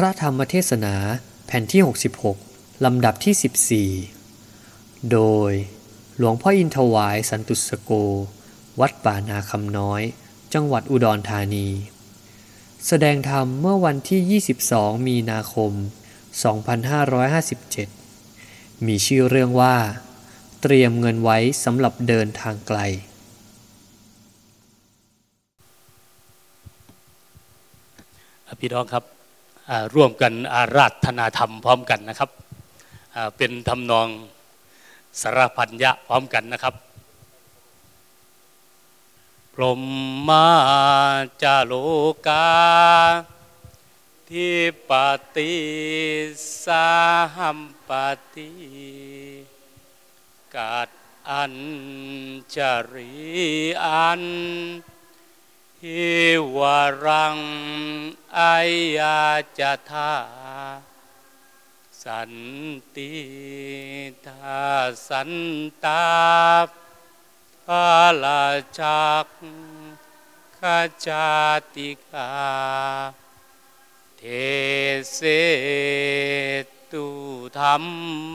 พระธรรมเทศนาแผ่นที่ 66 ลำดับที่ 14 โดยหลวงพ่ออินทวายสันตุสโก วัดป่านาคำน้อย จังหวัดอุดรธานี แสดงธรรมเมื่อวันที่ 22 มีนาคม 2557 มีชื่อเรื่องว่า เตรียมเงินไว้สำหรับเดินทางไกลพี่น้องครับ ร่วมกันอาราธนาธรรมพร้อมกันนะครับเป็นทำนองสารพันยะพร้อมกันนะครับพรหมมาจาโลกา ทิปติสาหัมปติกัดอันจริอัน ฮิวรังอายาจทาสันติทาสันตาพาลาจักขจาติกา เทเสตุธรร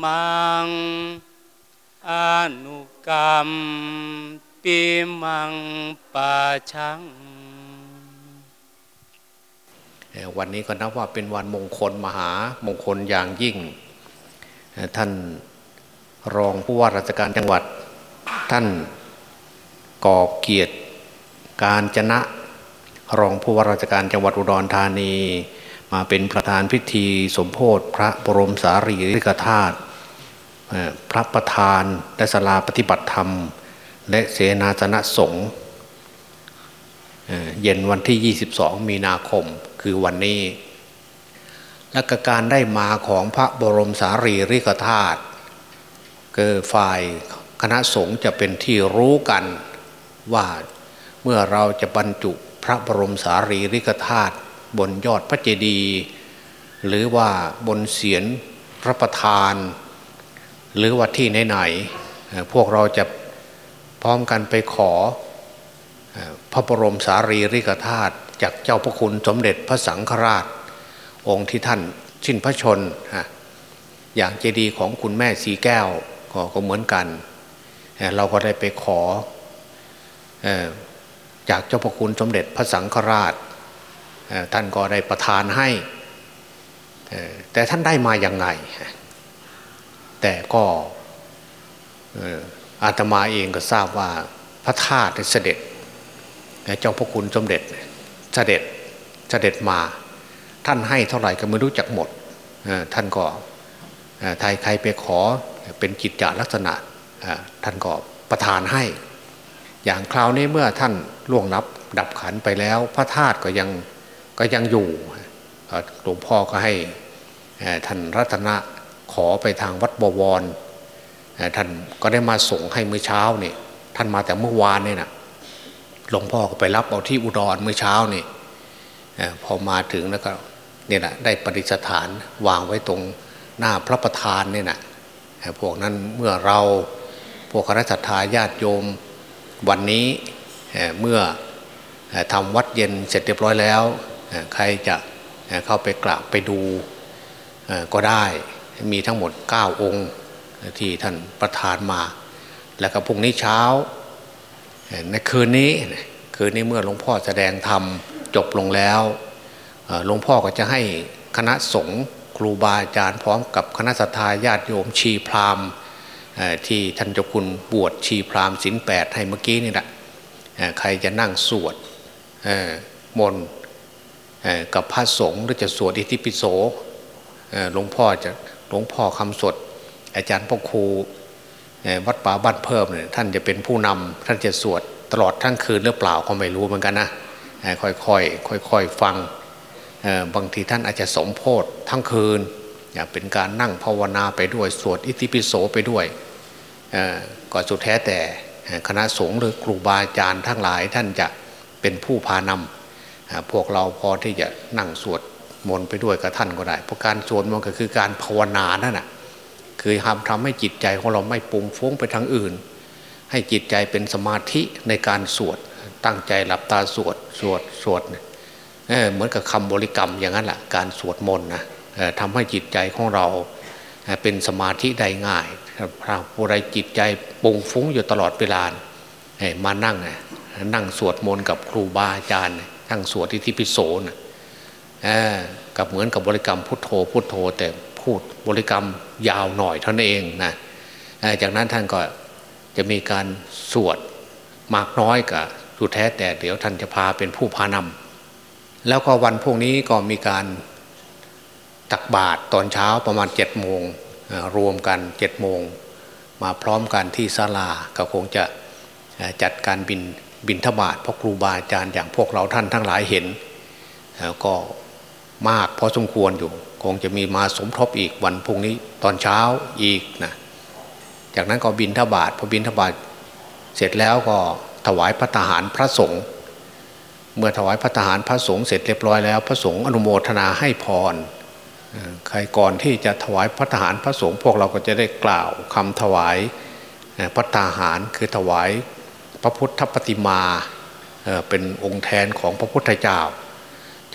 มังอนุกรรมปิมังปาชัง วันนี้ก็นับว่าเป็นวันมงคลมหามงคลอย่างยิ่ง ท่านรองผู้ว่าราชการจังหวัด ท่านก่อเกียรติการจนะ รองผู้ว่าราชการจังหวัดอุดรธานี มาเป็นประธานพิธีสมโพธิพระบรมสารีริกธาตุพระประธานและศาลาปฏิบัติธรรม และเสนาสนะสงฆ์เย็นวันที่ 22 มีนาคม คือวันนี้ และกการได้มาของพระบรมสารีริกธาตุเกิฝ่ายคณะสงฆ์จะเป็นที่รู้กันว่าเมื่อเราจะบรรจุพระบรมสารีริกธาตุบนยอดพระเจดีย์หรือว่าบนเสียนพระประธาน หรือว่าที่ไหนๆพวกเราจะพร้อมกันไปขอพระบรมสารีริกธาตุ จากเจ้าพระคุณสมเด็จพระสังฆราช องค์ที่ท่านชินพระชนอย่างเจดีย์ของคุณแม่สีแก้วก็เหมือนกัน เราก็ได้ไปขอจากเจ้าพระคุณสมเด็จพระสังฆราชท่านก็ได้ประทานให้ แต่ท่านได้มาอย่างไง แต่ก็อาตมาเองก็ทราบว่าพระธาตุเสด็จ เจ้าพระคุณสมเด็จ เสด็จเสด็จมา ท่านให้เท่าไหร่ก็ไม่รู้จักหมดท่านก็ไทยใครไปขอเป็นกิจจลักษณะท่านก็ประทานให้ อย่างคราวนี้เมื่อท่านล่วงนับดับขันไปแล้ว พระธาตุก็ยังก็ยังอยู่หลวงพ่อก็ให้ท่านรัตนะขอไปทางวัดบวรท่านก็ได้มาส่งให้เมื่อเช้านี่ท่านมาแต่เมื่อวานนี่นะ หลวงพ่อก็ไปรับเอาที่อุดรเมื่อเช้านี่พอมาถึงแล้วก็เนี่ยนะได้ปฏิสถานวางไว้ตรงหน้าพระประธานเนี่ยนะพวกนั้นเมื่อเราพวกคณะสัตยาญาติโยมวันนี้เมื่อทำวัดเย็นเสร็จเรียบร้อยแล้ว ใครจะเข้าไปกราบไปดูก็ได้มีทั้งหมด 9 องค์ที่ท่านประธานมา แล้วก็พรุ่งนี้เช้า ในคืนนี้คืนนี้เมื่อหลวงพ่อแสดงธรรมจบลงแล้วหลวงพ่อก็จะให้คณะสงฆ์ครูบาอาจารย์พร้อมกับคณะสัตยาญาติโยมชีพราหมณ์ที่ท่านเจ้าคุณบวชชีพราหมณ์สินแปดให้เมื่อกี้นี่แหละใครจะนั่งสวดมนต์กับพระสงฆ์หรือจะสวดอิติปิโสหลวงพ่อจะหลวงพ่อคำสดอาจารย์พ่อครู วัดป่าบ้านเพิ่มเนี่ยท่านจะเป็นผู้นำท่านจะสวดตลอดทั้งคืนหรือเปล่าก็ไม่รู้เหมือนกันนะค่อยๆค่อยๆฟังบางทีท่านอาจจะสมโพธทั้งคืนอย่าเป็นการนั่งภาวนาไปด้วยสวดอิติปิโสไปด้วยก็สุดแท้แต่คณะสงฆ์หรือครูบาอาจารย์ทั้งหลายท่านจะเป็นผู้พานำพวกเราพอที่จะนั่งสวดมนต์ไปด้วยกับท่านก็ได้เพราะการสวดมนต์ก็คือการภาวนานั่นแหะ คือทำทำให้จิตใจของเราไม่ปุ่งฟุ้งไปทางอื่น ให้จิตใจเป็นสมาธิในการสวด ตั้งใจหลับตาสวดสวดสวดเเหมือนกับคำบริกรรมอย่างนั้นแหละการสวดมนต์นะทำให้จิตใจของเราเป็นสมาธิได้ง่ายพระผู้ใดจิตใจปุงฟุ้งอยู่ตลอดเวลามานั่งนั่งสวดมนต์กับครูบาอาจารย์นั่งสวดที่ทิพิโสนะกับเหมือนกับบริกรรมพุทโธพุทโธแต่ พูดบริกรรมยาวหน่อยเท่านั้นเองนะจากนั้นท่านก็จะมีการสวดมากน้อยกับสุดแท้แต่เดี๋ยวท่านจะพาเป็นผู้พานำแล้วก็วันพวกนี้ก็มีการตักบาตรตอนเช้าประมาณเจ็ดโมงรวมกันเจ็ดโมงมาพร้อมกันที่ศาลาก็คงจะจัดการบินบินทบาทเพราะครูบาอาจารย์อย่างพวกเราท่านทั้งหลายเห็นก็ มากพอสมควรอยู่ คงจะมีมาสมทบอีกวันพรุ่งนี้ตอนเช้าอีกนะจากนั้นก็บินทบาทพอบินทบาทเสร็จแล้วก็ถวายพระทหารพระสงฆ์เมื่อถวายพระทหารพระสงฆ์เสร็จเรียบร้อยแล้ว พระสงฆ์อนุโมทนาให้พรใครก่อนที่จะถวายพระทหารพระสงฆ์พวกเราก็จะได้กล่าวคำถวายพระทหารคือถวายพระพุทธปฏิมาเป็นองค์แทนของพระพุทธเจ้า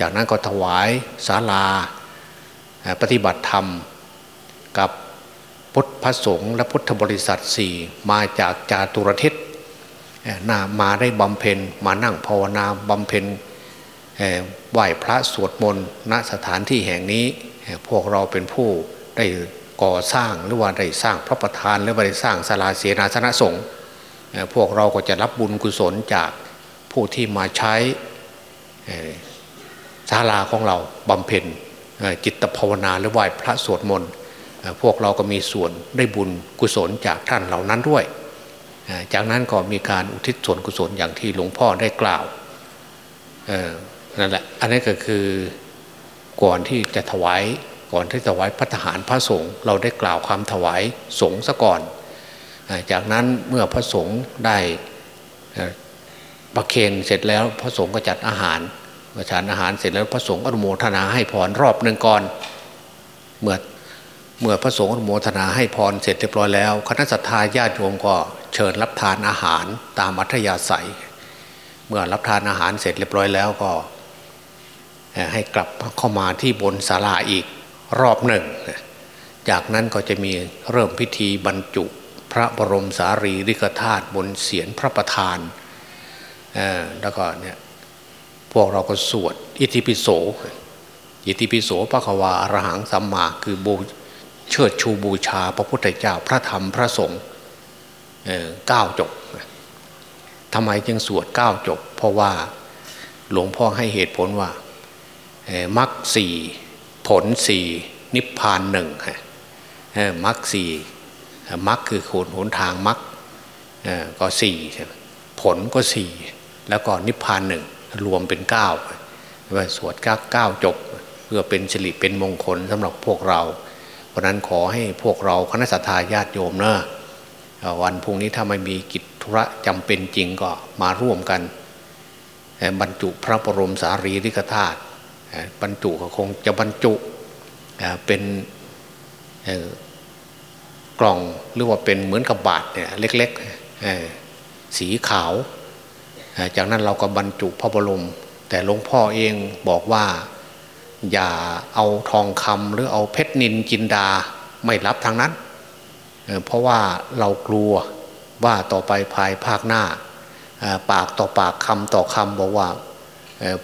จากนั้นก็ถวายศาลาปฏิบัติธรรมกับพุทธพระสงฆ์และพุทธบริษัทสี่มาจากจาตุรทิศนามาได้บำเพ็ญมานั่งภาวนาบำเพ็ญไหว้พระสวดมนต์ณสถานที่แห่งนี้ พวกเราเป็นผู้ได้ก่อสร้างหรือว่าได้สร้างพระประธานหรือว่าได้สร้างศาลาเสนาสนะสงฆ์พวกเราก็จะรับบุญกุศลจากผู้ที่มาใช้ ศาลาของเราบำเพ็ญจิตภาวนาหรือไหว้พระสวดมนต์พวกเราก็มีส่วนได้บุญกุศลจากท่านเหล่านั้นด้วย จากนั้นก็มีการอุทิศส่วนกุศลอย่างที่หลวงพ่อได้กล่าวนั่นแหละอันนี้ก็คือก่อนที่จะถวายก่อนที่จะถวายพระทหารพระสงฆ์เราได้กล่าวคำถวายสงฆ์ซะก่อน จากนั้นเมื่อพระสงฆ์ได้ประเคนเสร็จแล้วพระสงฆ์ก็จัดอาหาร ประทานอาหารเสร็จแล้วพระสงฆ์อนุโมทนาให้พรรอบหนึ่งก่อน เมื่อเมื่อพระสงฆ์อนุโมทนาให้พรเสร็จเรียบร้อยแล้ว คณะสัตยาญาติโยมก็เชิญรับทานอาหารตามอัธยาศัย เมื่อรับทานอาหารเสร็จเรียบร้อยแล้วก็ ให้กลับเข้ามาที่บนศาลาอีกรอบหนึ่ง จากนั้นก็จะมีเริ่มพิธีบรรจุ พระบรมสารีริกธาตุบนเสียนพระประธานแล้วก็เนี่ย วกเราก็สวดอิติปิโส อิติปิโสพระควาอรหังสัมมาคือบูเชิดชูบูชา พระพุทธเจ้าพระธรรมพระสงฆ์เก้าจบทำไมจึงสวดเก้าจบ เพราะว่าหลวงพ่อให้เหตุผลว่ามรรคสี่ผลสี่นิพพานหนึ่งมรรคสี่มรรคคือโขนหนทางมรรคก็สี่ผลก็สี่แล้วก็นิพพานหนึ่ง รวมเป็นเก้าว่าสวดเก้าเก้าจบ เพื่อเป็นสิริเป็นมงคลสำหรับพวกเรา เพราะนั้นขอให้พวกเราคณะสัตยาญาติโยมเนะวันพรุ่งนี้ถ้าไม่มีกิจธุระจำเป็นจริงก็มาร่วมกัน บรรจุพระบรมสารีริกธาตุบรรจุก็คงจะบรรจุเป็นกล่องหรือว่าเป็นเหมือนกับบาทเนี่ยเล็กๆสีขาว จากนั้นเราก็บรรจุพระบรม แต่หลวงพ่อเองบอกว่าอย่าเอาทองคำหรือเอาเพชรนินจินดาไม่รับทางนั้น เพราะว่าเรากลัวว่าต่อไปภายภาคหน้า ปากต่อปากคำต่อคำบอกว่า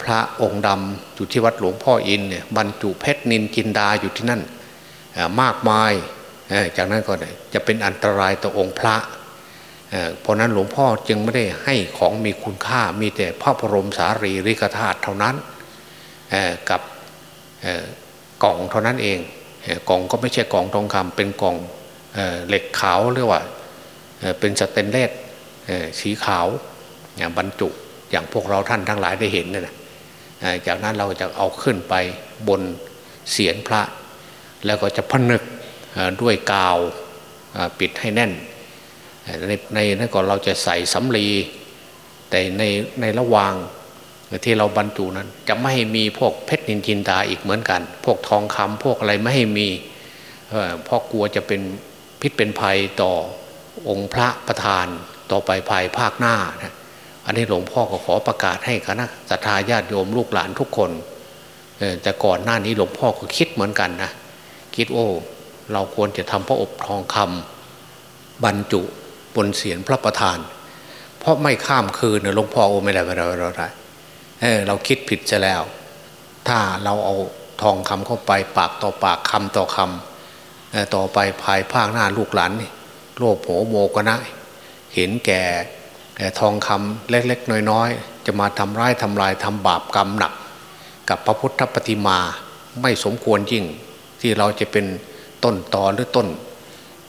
พระองค์ดำอยู่ที่วัดหลวงพ่ออินเนี่ยบรรจุเพชรนินจินดาอยู่ที่นั่นมากมายจากนั้นก็จะเป็นอันตรายต่อองค์พระ เพราะนั้นหลวงพ่อจึงไม่ได้ให้ของมีคุณค่ามีแต่พระบรมสารีริกธาตุเท่านั้นกับกล่องเท่านั้นเองกล่องก็ไม่ใช่กล่องทองคำเป็นกล่องเหล็กขาวเรียกว่าเป็นสเตนเลสสีขาวบรรจุอย่างพวกเราท่านทั้งหลายได้เห็นนี่นะจากนั้นเราจะเอาขึ้นไปบนเสียนพระ แล้วก็จะพนึกด้วยกาวปิดให้แน่น ในในนั้นก่อนเราจะใส่สำลีแต่ในในระหว่างที่เราบรรจุนั้น จะไม่ให้มีพวกเพชรนินจินดาอีกเหมือนกัน พวกทองคำพวกอะไรไม่ให้มีเพราะกลัวจะเป็นพิษเป็นภัยต่อองค์พระประธานต่อไปภายภาคหน้านะอันนี้หลวงพ่อก็ขอประกาศให้คณะสัตยาญาติโยมลูกหลานทุกคนแต่ก่อนหน้านี้หลวงพ่อก็คิดเหมือนกันนะคิดโอ้ เราควรจะทำพระอบทองคำบรรจุ บนเสียนพระประธาน เพราะไม่ข้ามคืนหลวงพ่อโอไม่ได้ไม่ได้ไม่ได้เเราคิดผิดจะแล้ว ถ้าเราเอาทองคำเข้าไปปากต่อปากคำต่อคำต่อไปภายภาคหน้าลูกหลานโลภโหโมกนะเห็นแก่ทองคำเล็กๆ น้อยๆ จะมาทำร้ายทำลายทำบาปกรรมหนัก กับพระพุทธปฏิมาไม่สมควรยิ่งที่เราจะเป็นต้นตอหรือต้น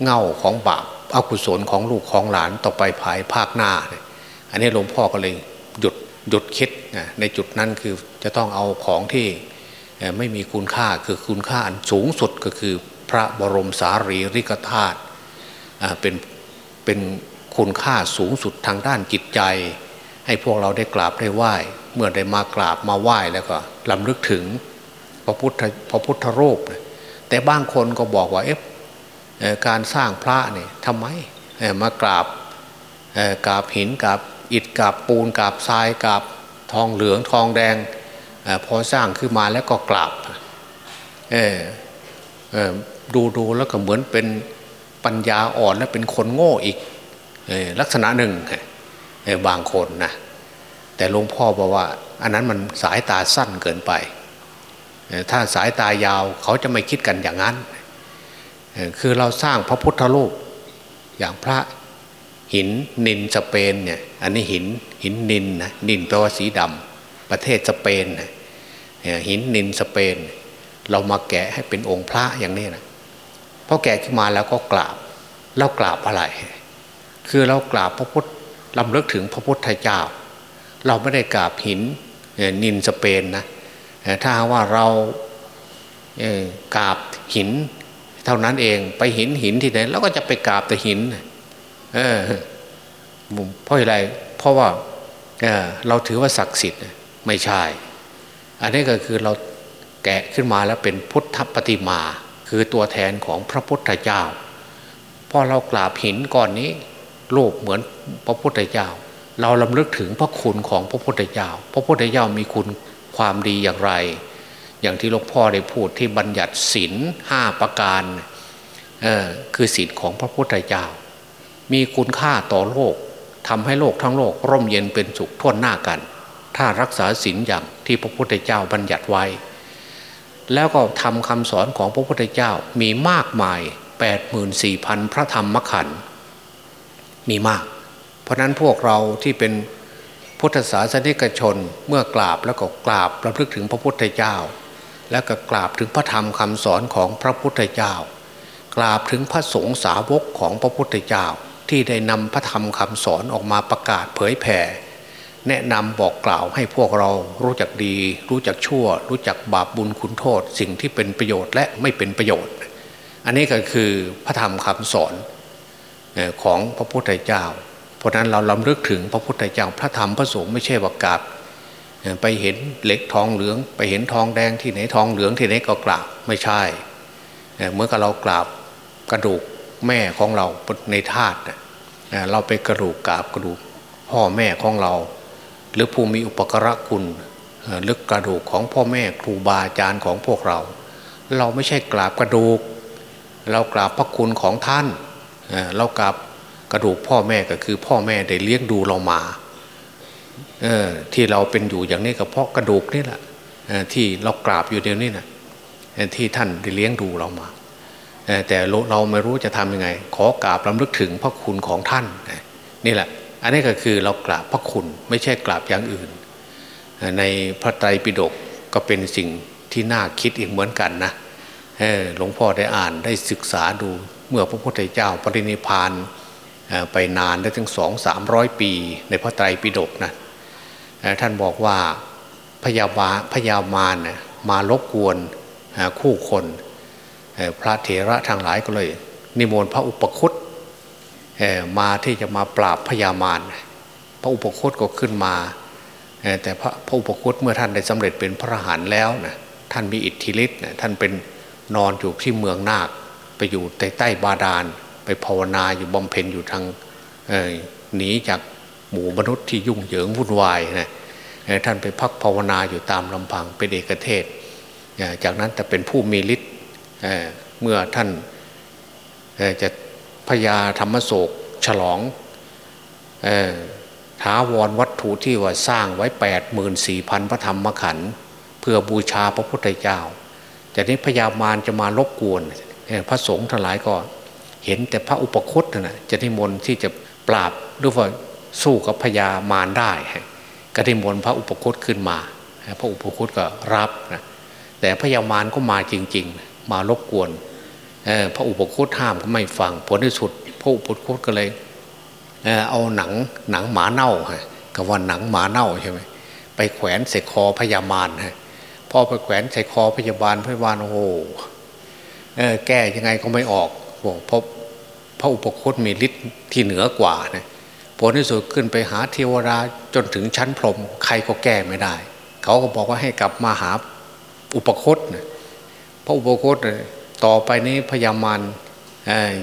เง่าของบาป อกุศลของลูกของหลานต่อไปภายภาคหน้า อันนี้หลวงพ่อก็เลยหยุดหยุดคิดในจุดนั้นคือจะต้องเอาของที่ไม่มีคุณค่าคือคุณค่าอันสูงสุดก็คือพระบรมสารีริกธาตุเป็นเป็นคุณค่าสูงสุดทางด้านจิตใจ ให้พวกเราได้กราบได้ไหว้เมื่อได้มากราบมาไหว้แล้วก็ลำลึกถึงพระพุทธพระพุทธรูปแต่บางคนก็บอกว่าเอฟ การสร้างพระเนี่ยทำไมมากราบกราบหินกราบอิฐกราบปูนกราบทรายกราบทองเหลืองทองแดงพอสร้างขึ้นมาแล้วก็กราบดูดูแล้วก็เหมือนเป็นปัญญาอ่อนและเป็นคนโง่อีกลักษณะหนึ่งบางคนนะแต่หลวงพ่อบอกว่า อันนั้นมันสายตาสั้นเกินไป ถ้าสายตายาวเขาจะไม่คิดกันอย่างนั้น คือเราสร้างพระพุทธรูปอย่างพระหินนินสเปนเนี่ยอันนี้หินหินนินนะนินแปลว่าสีดำประเทศสเปนนะหินนินสเปน เรามาแกะให้เป็นองค์พระอย่างนี้นะพอแกะขึ้นมาแล้วก็กราบเรากราบอะไร คือเรากราบพระพุทธลำเลิกถึงพระพุทธเจ้า เราไม่ได้กราบหินนินสเปนนะถ้าว่าเรากราบหิน เท่านั้นเองไปหินหินที่ไหนเราก็จะไปกราบแต่หิน เออเพราะอะไร เพราะว่าเเราถือว่าศักดิ์สิทธิ์ไม่ใช่ อันนี้ก็คือเราแกะขึ้นมาแล้วเป็นพุทธปฏิมา คือตัวแทนของพระพุทธเจ้าพอเรากราบหินก่อนนี้รูปเหมือนพระพุทธเจ้า เราลำลึกถึงพระคุณของพระพุทธเจ้า พระพุทธเจ้ามีคุณความดีอย่างไร อย่างที่หลวงพ่อได้พูดที่บัญญัติศีลห้าประการคือศีลของพระพุทธเจ้า มีคุณค่าต่อโลกทำให้โลกทั้งโลก ร่มเย็นเป็นสุขท่วนหน้ากัน ถ้ารักษาศีลอย่างที่พระพุทธเจ้าบัญญัติไว้ แล้วก็ทำคำสอนของพระพุทธเจ้ามีมากมาย 84,000 พระธรรมขันธ์มีมาก เพราะนั้นพวกเราที่เป็นพุทธศาสนิกชนเมื่อกราบแล้วก็กราบระลึกถึงพระพุทธเจ้า แล้วก็กราบถึงพระธรรมคำสอนของพระพุทธเจ้า กราบถึงพระสงฆ์สาวกของพระพุทธเจ้า ที่ได้นำพระธรรมคำสอนออกมาประกาศเผยแผ่ แนะนำบอกกล่าวให้พวกเรารู้จักดี รู้จักชั่ว รู้จักบาปบุญคุณโทษ สิ่งที่เป็นประโยชน์และไม่เป็นประโยชน์ อันนี้ก็คือพระธรรมคำสอนของพระพุทธเจ้า เพราะนั้นเราลำลึกถึงพระพุทธเจ้าพระธรรมพระสงฆ์ไม่ใช่ว่ากราบ ไปเห็นเหล็กทองเหลือง ไปเห็นทองแดงที่ไหนทองเหลืองที่ไหนก็กราบไม่ใช่เมื่อกับเรากราบกระดูกแม่ของเราในธาตุเราไปกระดูกกราบกระดูกพ่อแม่ของเรา หรือผู้มีอุปกระคุณหรือกระดูกของพ่อแม่ครูบาอาจารย์ของพวกเรา เราไม่ใช่กราบกระดูก เรากราบพระคุณของท่าน เรากราบกระดูกพ่อแม่ก็คือพ่อแม่ได้เลี้ยงดูเรามา ที่เราเป็นอยู่อย่างนี้ก็เพราะกระดูกนี่แหละที่เรากราบอยู่เดียวนี้นะที่ท่านได้เลี้ยงดูเรามาแต่เราไม่รู้จะทำยังไง ขอกราบลำลึกถึงพระคุณของท่านนี่แหละ อันนี้ก็คือเรากราบพระคุณไม่ใช่กราบอย่างอื่น ในพระไตรปิฎกก็เป็นสิ่งที่น่าคิดอีกเหมือนกันนะหลวงพ่อได้อ่านได้ศึกษาดูเมื่อพระพุทธเจ้าปรินิพานไปนานได้ถึงสองสามร้อยปี ในพระไตรปิฎกนะ ท่านบอกว่าพยาบาพยามารมาลบกวนคู่คนพระเถระทางหลายก็เลย นิมนต์พระอุปคุตมาที่จะมาปราบพยามารพระอุปคุตก็ขึ้นมาแต่พระพระอุปคุตเมื่อท่านได้สำเร็จเป็นพระอรหันต์แล้วนะท่านมีอิทธิฤทธิ์ท่านเป็นนอนอยู่ที่เมืองนาค ไปอยู่ใต้ใต้บาดาล ไปภาวนาอยู่บำเพ็ญอยู่ทางหนีจาก หมู่มนุษย์ที่ยุ่งเหยิงวุ่นวายนะท่านไปพักภาวนาอยู่ตามลำพังเป็นเอกเทศ จากนั้นแต่เป็นผู้มีฤทธิ์เมื่อท่านจะพญาธรรมโศกฉลองท้าวรวัตถุที่ว่าสร้างไว้ 8 4 0 0 0 พระธรรมขันธ์เพื่อบูชาพระพุทธเจ้าจากนี้พญามารจะมารบกวนพระสงฆ์ทั้งหลายก็เห็นแต่พระอุปคุตนะจะนิมนต์ที่จะปราบหรือว่า สู้กับพญามารได้ ก็นิมนต์พระอุปคุตขึ้นมา พระอุปคุตก็รับนะแต่พญามารก็มาจริง ๆ มารบกวนพระอุปคุตห้ามก็ไม่ฟังผลที่สุด พระอุปคุตก็เลยเอาหนังหนังหมาเน่าก็ว่าหนังหมาเน่าใช่ไหมไปแขวนใส่คอพญามารพอไปแขวนใส่คอพยาบาลพยาบาลโอ้โหแก้ยังไงก็ไม่ออกบอกพบพระอุปคุตมีฤทธิ์ที่เหนือกว่านะ ผลที่สุดขึ้นไปหาเทวดาจนถึงชั้นพรหมใครก็แก้ไม่ได้ เขาก็บอกว่าให้กลับมาหาอุปคตนะพระอุปคุตต่อไปนี้พยามาร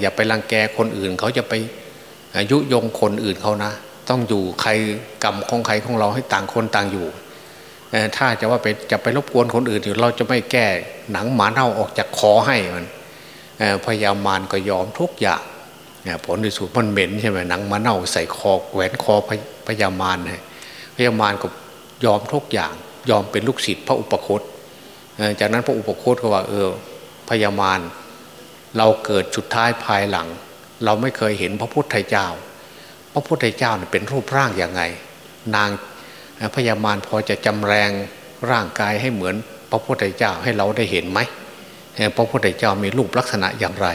อย่าไปรังแกคนอื่น เขาจะไปยุยงคนอื่นเขานะ ต้องอยู่ใครกรรมของใครของเราให้ต่างคนต่างอยู่ถ้าจะว่าไปจะไปรบกวนคนอื่นอยู่เราจะไม่แก้หนังหมาเน่าออกจากคอให้มันพยามารก็ยอมทุกอย่าง ผลที่สุดมันเหม็นใช่ไหมหนังมาเน่าใส่คอแหวนคอพยามารพยามารก็ยอมทุกอย่างยอมเป็นลูกศิษย์พระอุปคตจากนั้นพระอุปคตก็ว่า เออพยามารเราเกิดจุดท้ายภายหลัง เราไม่เคยเห็นพระพุทธเจ้า พระพุทธเจ้าเป็นรูปร่างอย่างไง นางพยามารพอจะจำแรงร่างกายให้เหมือนพระพุทธเจ้าให้เราได้เห็นไหมพระพุทธเจ้ามีรูปลักษณะอย่างไร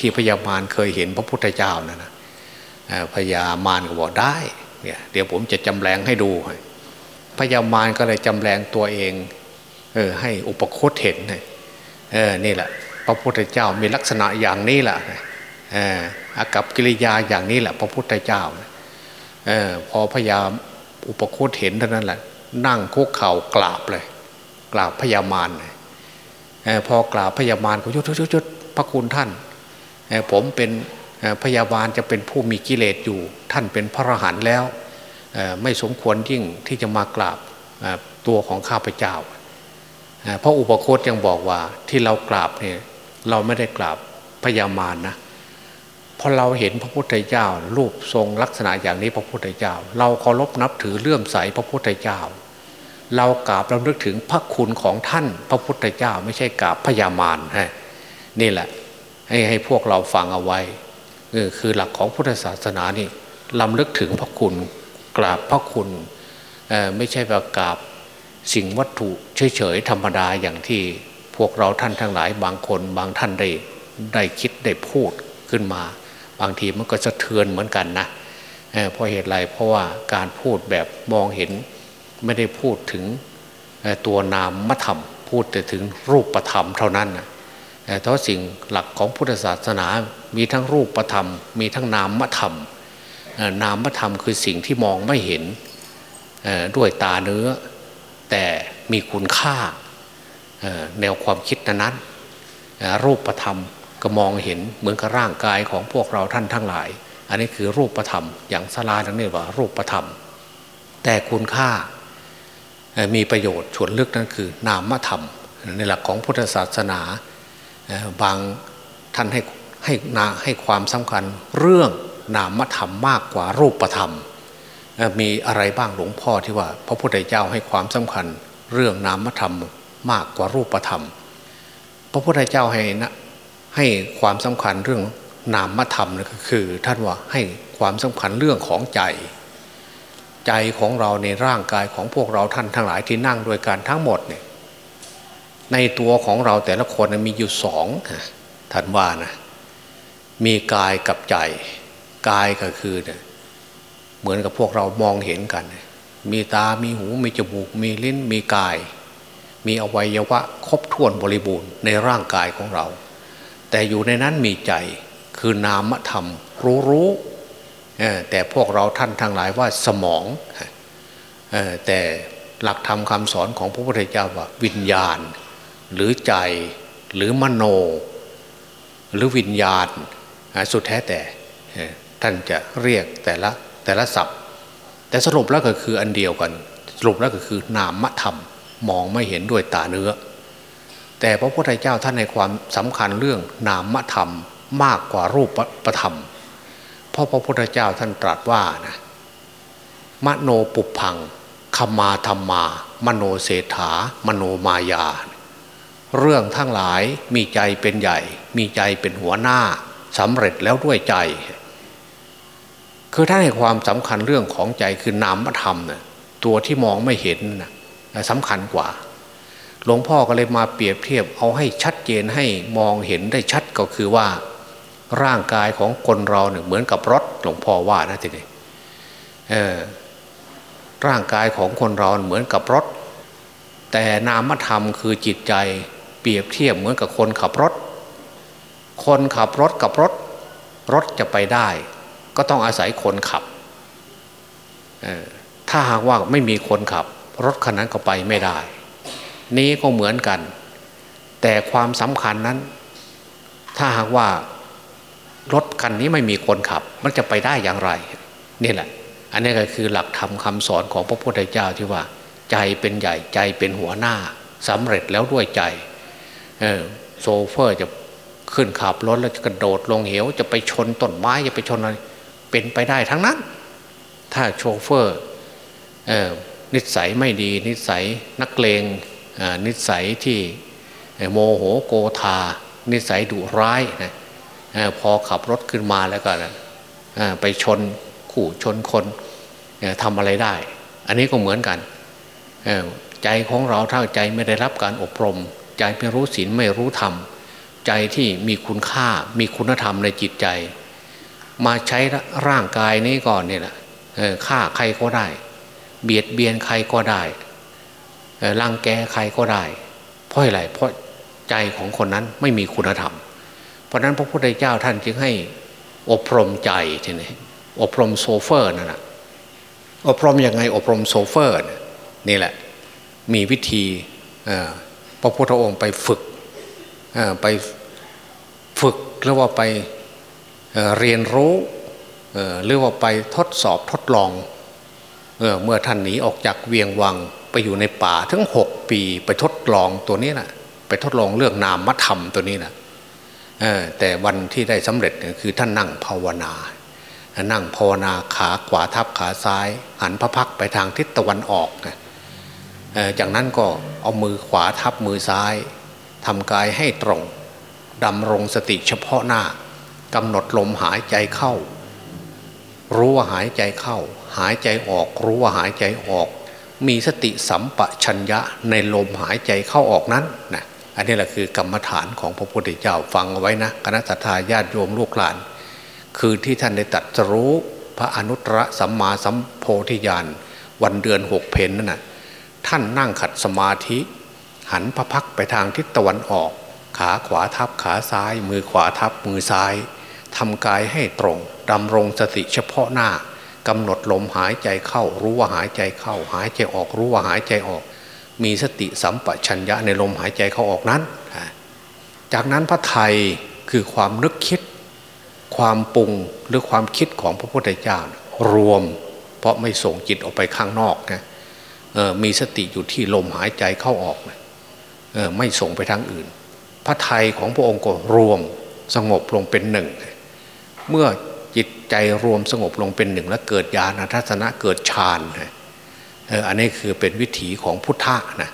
ที่พญามารเคยเห็นพระพุทธเจ้านะนะพญามารก็บอกได้เนี่ยเดี๋ยวผมจะจำแรงให้ดูพญามารก็เลยจำแรงตัวเองเออให้อุปคตเห็นเออนี่แหละ พระพุทธเจ้ามีลักษณะอย่างนี้แหละเอออากับกิริยาอย่างนี้แหละพระพุทธเจ้าเออพอพญาอุปคตเห็นเท่านั้นแหละ นั่งคุกเข่ากราบเลย กราบพญามารเลยพอกราบพยาบาลก็ยุดยุดยุดพระคุณท่าน ผมเป็นพยาบาลจะเป็นผู้มีกิเลสอยู่ ท่านเป็นพระอรหันต์แล้วไม่สมควรยิ่งที่จะมากราบตัวของข้าพเจ้าพระอุปโคตยังบอกว่าที่เรากราบเนี่ยเราไม่ได้กราบพยามารนะพอเราเห็นพระพุทธเจ้า รูปทรงลักษณะอย่างนี้พระพุทธเจ้า เราเคารพนับถือเลื่อมใสพระพุทธเจ้า เรากราบเราลึกถึงพระคุณของท่านพระพุทธเจ้า ไม่ใช่กราบพญามารฮะนี่แหละ ให้ให้พวกเราฟังเอาไว้คือหลักของพุทธศาสนานี่ลำลึกถึงพระคุณกราบพระคุณไม่ใช่ประกาบสิ่งวัตถุเฉยๆธรรมดาอย่างที่พวกเราท่านทั้งหลาย บางคนบางท่านได้ได้คิดได้พูดขึ้นมา บางทีมันก็สะเทือนเหมือนกันนะเพราะเหตุไรเพราะว่าการพูดแบบมองเห็นไม่ได้พูดถึงตัวนามธรรม พูดแต่ถึงรูปธรรมเท่านั้นนะ เพราะสิ่งหลักของพุทธศาสนา มีทั้งรูปธรรม มีทั้งนามธรรม นามธรรมคือสิ่งที่มองไม่เห็นด้วยตาเนื้อ แต่มีคุณค่าแนวความคิดนั้นรูปธรรมก็มองเห็นเหมือนกับร่างกายของพวกเราท่านทั้งหลาย อันนี้คือรูปธรรม อย่างสลาทั้งนี้ว่า รูปธรรม แต่คุณค่ามีประโยชน์ส่วนลึกนั่นคือนามธรรม ในหลักของพุทธศาสนา บางท่านให้ให้นาให้ความสำคัญเรื่องนามธรรมมากกว่ารูปธรรม มีอะไรบ้างหลวงพ่อที่ว่า พระพุทธเจ้าให้ความสำคัญ เรื่องนามธรรมมากกว่ารูปธรรม พระพุทธเจ้าให้นะให้ความสำคัญเรื่องนามธรรมก็คือ ท่านว่าให้ความสำคัญเรื่องของใจ ใจของเราในร่างกายของพวกเราท่านทั้งหลายที่นั่งด้วยกันทั้งหมดเนี่ย ในตัวของเราแต่ละคนมีอยู่สองท่านว่านะมีกายกับใจกายก็คือเนี่ยเหมือนกับพวกเรามองเห็นกัน มีตา มีหู มีจมูก มีลิ้น มีกาย มีอวัยวะครบถ้วนบริบูรณ์ในร่างกายของเรา แต่อยู่ในนั้นมีใจคือนามธรรม รู้รู้แต่พวกเราท่านทั้งหลายว่าสมองแต่หลักธรรมคำสอนของพระพุทธเจ้าว่าวิญญาณ หรือใจหรือมโน หรือวิญญาณ สุดแท้แต่ท่านจะเรียกแต่ละแต่ละศัพท์ แต่สรุปแล้วก็คืออันเดียวกัน สรุปแล้วก็คือนามธรรมมองไม่เห็นด้วยตาเนื้อ แต่พระพุทธเจ้าท่านในความสำคัญเรื่องนามธรรมมากกว่ารูปประธรรมเพราะพระพุทธเจ้าท่านตรัสว่านะมโนปุพังขมาธรรมา มโนเศรษฐามโนมายาเเรื่องทั้งหลายมีใจเป็นใหญ่ มีใจเป็นหัวหน้าสำเร็จแล้วด้วยใจ คือท่านให้ความสำคัญเรื่องของใจคือนามธรรมนะตัวที่มองไม่เห็นนะสำคัญกว่า หลวงพ่อก็เลยมาเปรียบเทียบเอาให้ชัดเจนให้มองเห็นได้ชัดก็คือว่า ร่างกายของคนเราเนี่ยเหมือนกับรถหลวงพ่อว่านะทีนี้ร่างกายของคนเราเหมือนกับรถ แต่นามธรรมคือจิตใจ เปรียบเทียบเหมือนกับคนขับรถ คนขับรถกับรถ รถจะไปได้ ก็ต้องอาศัยคนขับ ถ้าหากว่าไม่มีคนขับ รถคันนั้นก็ไปไม่ได้ นี้ก็เหมือนกัน แต่ความสำคัญนั้น ถ้าหากว่ารถคันนี้ไม่มีคนขับ มันจะไปได้อย่างไร นี่แหละ อันนี้ก็คือหลักธรรมคาสอนของพระพุทธเจ้าที่ว่า ใจเป็นใหญ่ใจเป็นหัวหน้าสำเร็จแล้วด้วยใจ โซเฟอร์จะขึ้นขับรถแล้วจะกระโดดลงเหว จะไปชนต้นไม้จะไปชนอะไรเป็นไปได้ทั้งนั้น ถ้าโชเฟอร์นิสัยไม่ดี นิสัยนักเลงนิสัยที่โมโหโกธา นิสัยดุร้ายนะพอขับรถขึ้นมาแล้วก็ไปชนขู่ชนคนทำอะไรได้ อันนี้ก็เหมือนกัน ใจของเราถ้าใจไม่ได้รับการอบรม ใจไม่รู้ศีลไม่รู้ธรรม ใจที่มีคุณค่ามีคุณธรรมในจิตใจ มาใช้ร่างกายนี้ก่อนเนี่ยแหละฆ่าใครก็ได้ เบียดเบียนใครก็ได้รังแกใครก็ได้ เพราะอะไรเพราะใจของคนนั้นไม่มีคุณธรรม เพราะนั้นพระพุทธเจ้าท่านจึงให้อบรมใจทีนี้อบรมโชเฟอร์นั่นแหละอบรมยังไงอบรมโชเฟอร์นี่แหละมีวิธี พระพุทธองค์ไปฝึกไปฝึกหรือว่าไปเรียนรู้หรือว่าไปทดสอบทดลองเมื่อท่านหนีออกจากเวียงวังไปอยู่ในป่าถึงหกปีไปทดลองตัวนี้นะไปทดลองเรื่องนามธรรมตัวนี้นะแต่วันที่ได้สำเร็จคือท่านนั่งภาวนา นั่งภาวนาขาขวาทับขาซ้าย หันพระพักไปทางทิศตะวันออกนะ จากนั้นก็เอามือขวาทับมือซ้ายทำกายให้ตรงดำรงสติเฉพาะหน้ากำหนดลมหายใจเข้า รู้ว่าหายใจเข้า หายใจออก รู้ว่าหายใจออก มีสติสัมปชัญญะในลมหายใจเข้าออกนั้นนะอันนี้แหละคือกรรมฐานของพระพุทธเจ้าฟังเอาไว้นะคณะทาญาติโยมลูกหลาน คือที่ท่านได้ตัดรู้พระอนุตตรสัมมาสัมโพธิญาณวันเดือนหกเพนนั่นนะ ท่านนั่งขัดสมาธิ หันพระพักไปทางทิศตะวันออก ขาขวาทับขาซ้าย มือขวาทับมือซ้ายทำกายให้ตรงดำรงสติเฉพาะหน้ากำหนดลมหายใจเข้า รู้ว่าหายใจเข้า หายใจออกรู้ว่าหายใจออก มีสติสัมปชัญญะในลมหายใจเข้าออกนั้น จากนั้นพระไทยคือความนึกคิด ความปรุงหรือความคิดของพระพุทธเจ้ารวม เพราะไม่ส่งจิตออกไปข้างนอกนะ มีสติอยู่ที่ลมหายใจเข้าออกไม่ส่งไปทางอื่น พระไทยของพระองค์ก็รวมสงบลงเป็นหนึ่ง เมื่อจิตใจรวมสงบลงเป็นหนึ่ง แล้วเกิดญาณทัศนะเกิดฌานอันนี้คือเป็นวิถีของพุทธะนะ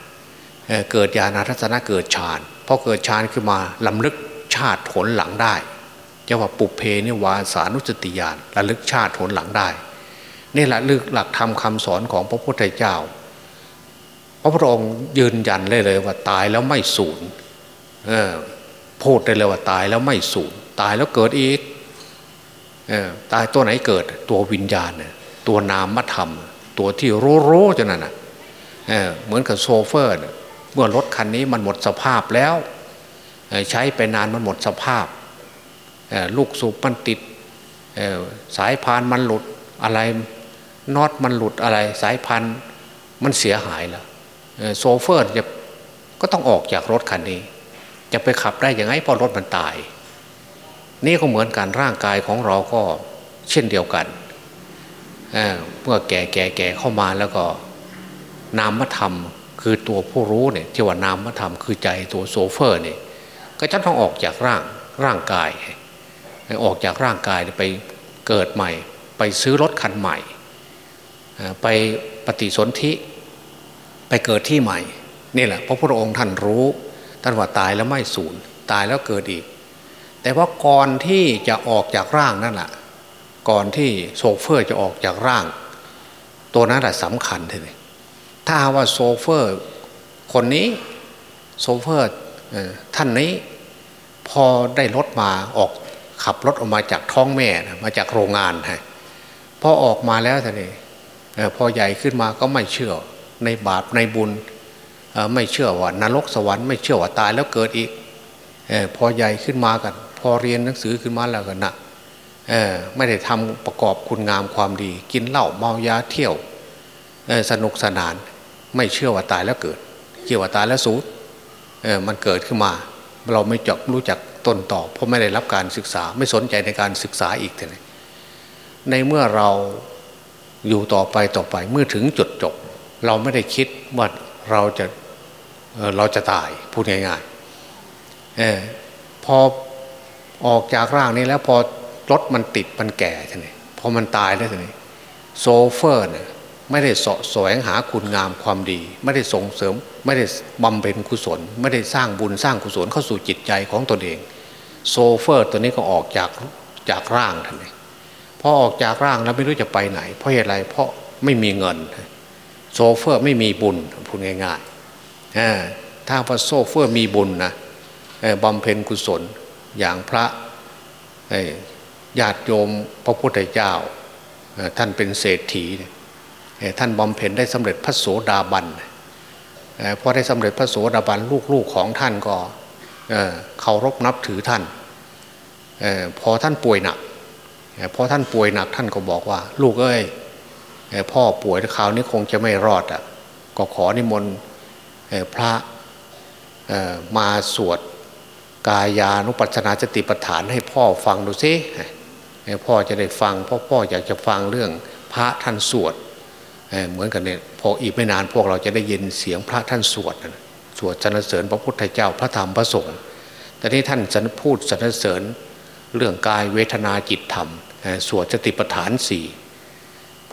เเกิดญาณทัศนะเกิดฌานพอเกิดฌานขึ้นมาลำลึกชาติผลหลังได้จะว่าปุเพนิวาสานุสติญาณระลึกชาติผลหลังได้นี่แหละลึกหลักธรรมคาสอนของพระพุทธเจ้า ระพุทธองค์ยืนยันเลยเลยว่าตายแล้วไม่สูญพูดได้เลยว่าตายแล้วไม่สูญตายแล้วเกิดอีกตายตัวไหนเกิด ตัววิญญาณตัวนามธรรม ตัวที่รู้รู้จนนั่นเหมือนกับโซเฟอร์เมื่อรถคันนี้มันหมดสภาพแล้ว ใช้ไปนานมันหมดสภาพ ลูกสูบมันติดสายพานมันหลุดอะไรน็อตมันหลุดอะไรสายพันมันเสียหายแล้ว โซเฟอร์จะก็ต้องออกจากรถคันนี้ จะไปขับได้ยังไงพอรถมันตาย นี่ก็เหมือนการร่างกายของเราก็เช่นเดียวกันเมื่อแก่แก่แก่เข้ามาแล้วก็ นามธรรมคือตัวผู้รู้เนี่ยที่ว่านามธรรมคือใจตัวโซเฟอร์เนี่ยก็จะต้องออกจากร่างร่างกาย ออกจากร่างกายไปเกิดใหม่ ไปซื้อรถคันใหม่ ไปปฏิสนธิ ไปเกิดที่ใหม่นี่แหละพระพุทธองค์ท่านรู้ท่านว่าตายแล้วไม่สูญตายแล้วเกิดอีก แต่ว่าก่อนที่จะออกจากร่างนั่นแหละก่อนที่โชเฟอร์จะออกจากร่าง ตัวนั้นแหละสำคัญเลยถ้าว่าโชเฟอร์คนนี้โชเฟอร์ท่านนี้พอได้รถมาออกขับรถออกมาจากท้องแม่มาจากโรงงานฮะพอออกมาแล้วท่านนี้พอใหญ่ขึ้นมาก็ไม่เชื่อ ในบาปในบุญไม่เชื่อว่านรกสวรรค์ไม่เชื่อว่าตายแล้วเกิดอีกอพอใหญ่ขึ้นมากัน พอเรียนหนังสือขึ้นมาแล้วกันนะไม่ได้ทำประกอบคุณงามความดี กินเหล้าเมายาเที่ยวสนุกสนาน ไม่เชื่อว่าตายแล้วเกิดเชื่อว่าตายแล้วสูญมันเกิดขึ้นมา เราไม่จบรู้จักต้นต่อเพราะไม่ได้รับการศึกษาไม่สนใจในการศึกษาอีกเลยในเมื่อเราอยู่ต่อไปต่อไปเมื่อถึงจุดจบ เราไม่ได้คิดว่าเราจะเราจะตายพูดง่ายๆพอออกจากร่างนี้แล้วพอรถมันติดมันแก่ท่านี่พอมันตายแล้วท่านี่โซเฟอร์เนี่ยไม่ได้สะแสวงหาคุณงามความดี ไม่ได้ส่งเสริม ไม่ได้บำเพ็ญกุศล ไม่ได้สร้างบุญสร้างกุศลเข้าสู่จิตใจของตนเอง โชเฟอร์ตัวนี้ก็ออกจากจากร่างท่านเองพอออกจากร่างแล้วไม่รู้จะไปไหน เพราะเหตุไรเพราะไม่มีเงิน โชเฟอร์ไม่มีบุญพูดง่ายๆถ้าพระโชเฟอร์มีบุญนะบำเพ็ญกุศลอย่างพระญาติโยมพระพุทธเจ้าท่านเป็นเศรษฐีท่านบำเพ็ญได้สำเร็จพระโสดาบันพอได้สำเร็จพระโสดาบันลูกๆของท่านก็เคารพนับถือท่านพอท่านป่วยหนักพอท่านป่วยหนักท่านก็บอกว่า ลูกเอ้ย พ่อป่วยคราวนี้คงจะไม่รอดอะก็ขอนิมนต์พระมาสวดกายานุปัชนาสติปัฏฐานให้พ่อฟังดูซิพ่อจะได้ฟังเพราะพ่ออยากจะฟังเรื่องพระท่านสวดเหมือนกันเนี่ยพออีกไม่นานพวกเราจะได้ยินเสียงพระท่านสวดสวดสรรเสริญพระพุทธเจ้าพระธรรมพระสงฆ์แต่นี้ท่านจะพูดสรรเสริญเรื่องกายเวทนาจิตธรรมสวดสติปัฏฐานสี่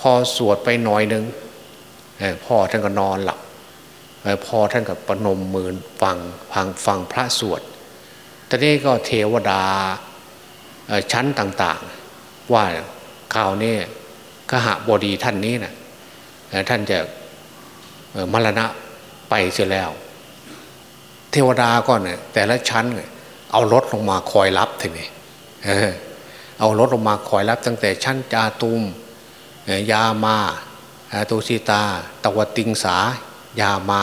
พอสวดไปหน่อยหนึ่งพ่อท่านก็นอนหลับพ่อท่านก็ประนมมือฟังฟังฟังพระสวดตอนนี้ก็เทวดาชั้นต่างๆ ว่าข่าวนี้ขหบดีท่านนี้นะท่านจะมรณะไปเสียแล้ว เทวดาก็เนี่ยแต่ละชั้น เอารถลงมาคอยรับทีนี้เอารถลงมาคอยรับตั้งแต่ชั้นจาตุม ยามาตุสิตา ตวติงสายามา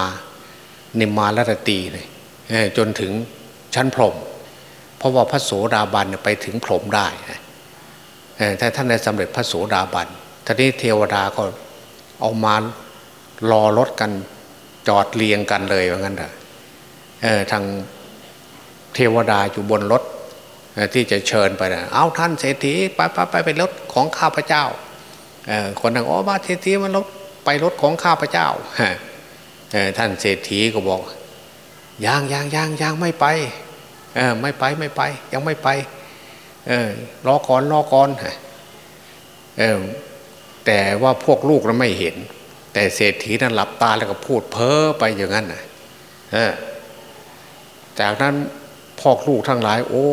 นิมาลรตีเนี่ยจนถึงชั้นพรมเพราะว่าพระโสดาบันไปถึงพรมได้ถ้าท่านได้สำเร็จพระโสดาบันทีนี้เทวดาก็เอามารอรถกันจอดเรียงกันเลยว่างั้นเถอะทางเทวดาอยู่บนรถที่จะเชิญไปนะเอาท่านเศรษฐีไปไปไปไปรถของข้าพเจ้า คนนั่งอ๋อมาเศรษฐีมันรถไปรถของข้าพเจ้าท่านเศรษฐีก็บอกยังยังยังยังไม่ไปไม่ไปไม่ไป ยังไม่ไปรอก่อนรอก่อนแต่ว่าพวกลูกนั้นไม่เห็น แต่เศรษฐีนั้นหลับตาแล้วก็พูดเพ้อไปอย่างนั้นนะจากนั้นพ่อลูกทั้งหลาย โอ้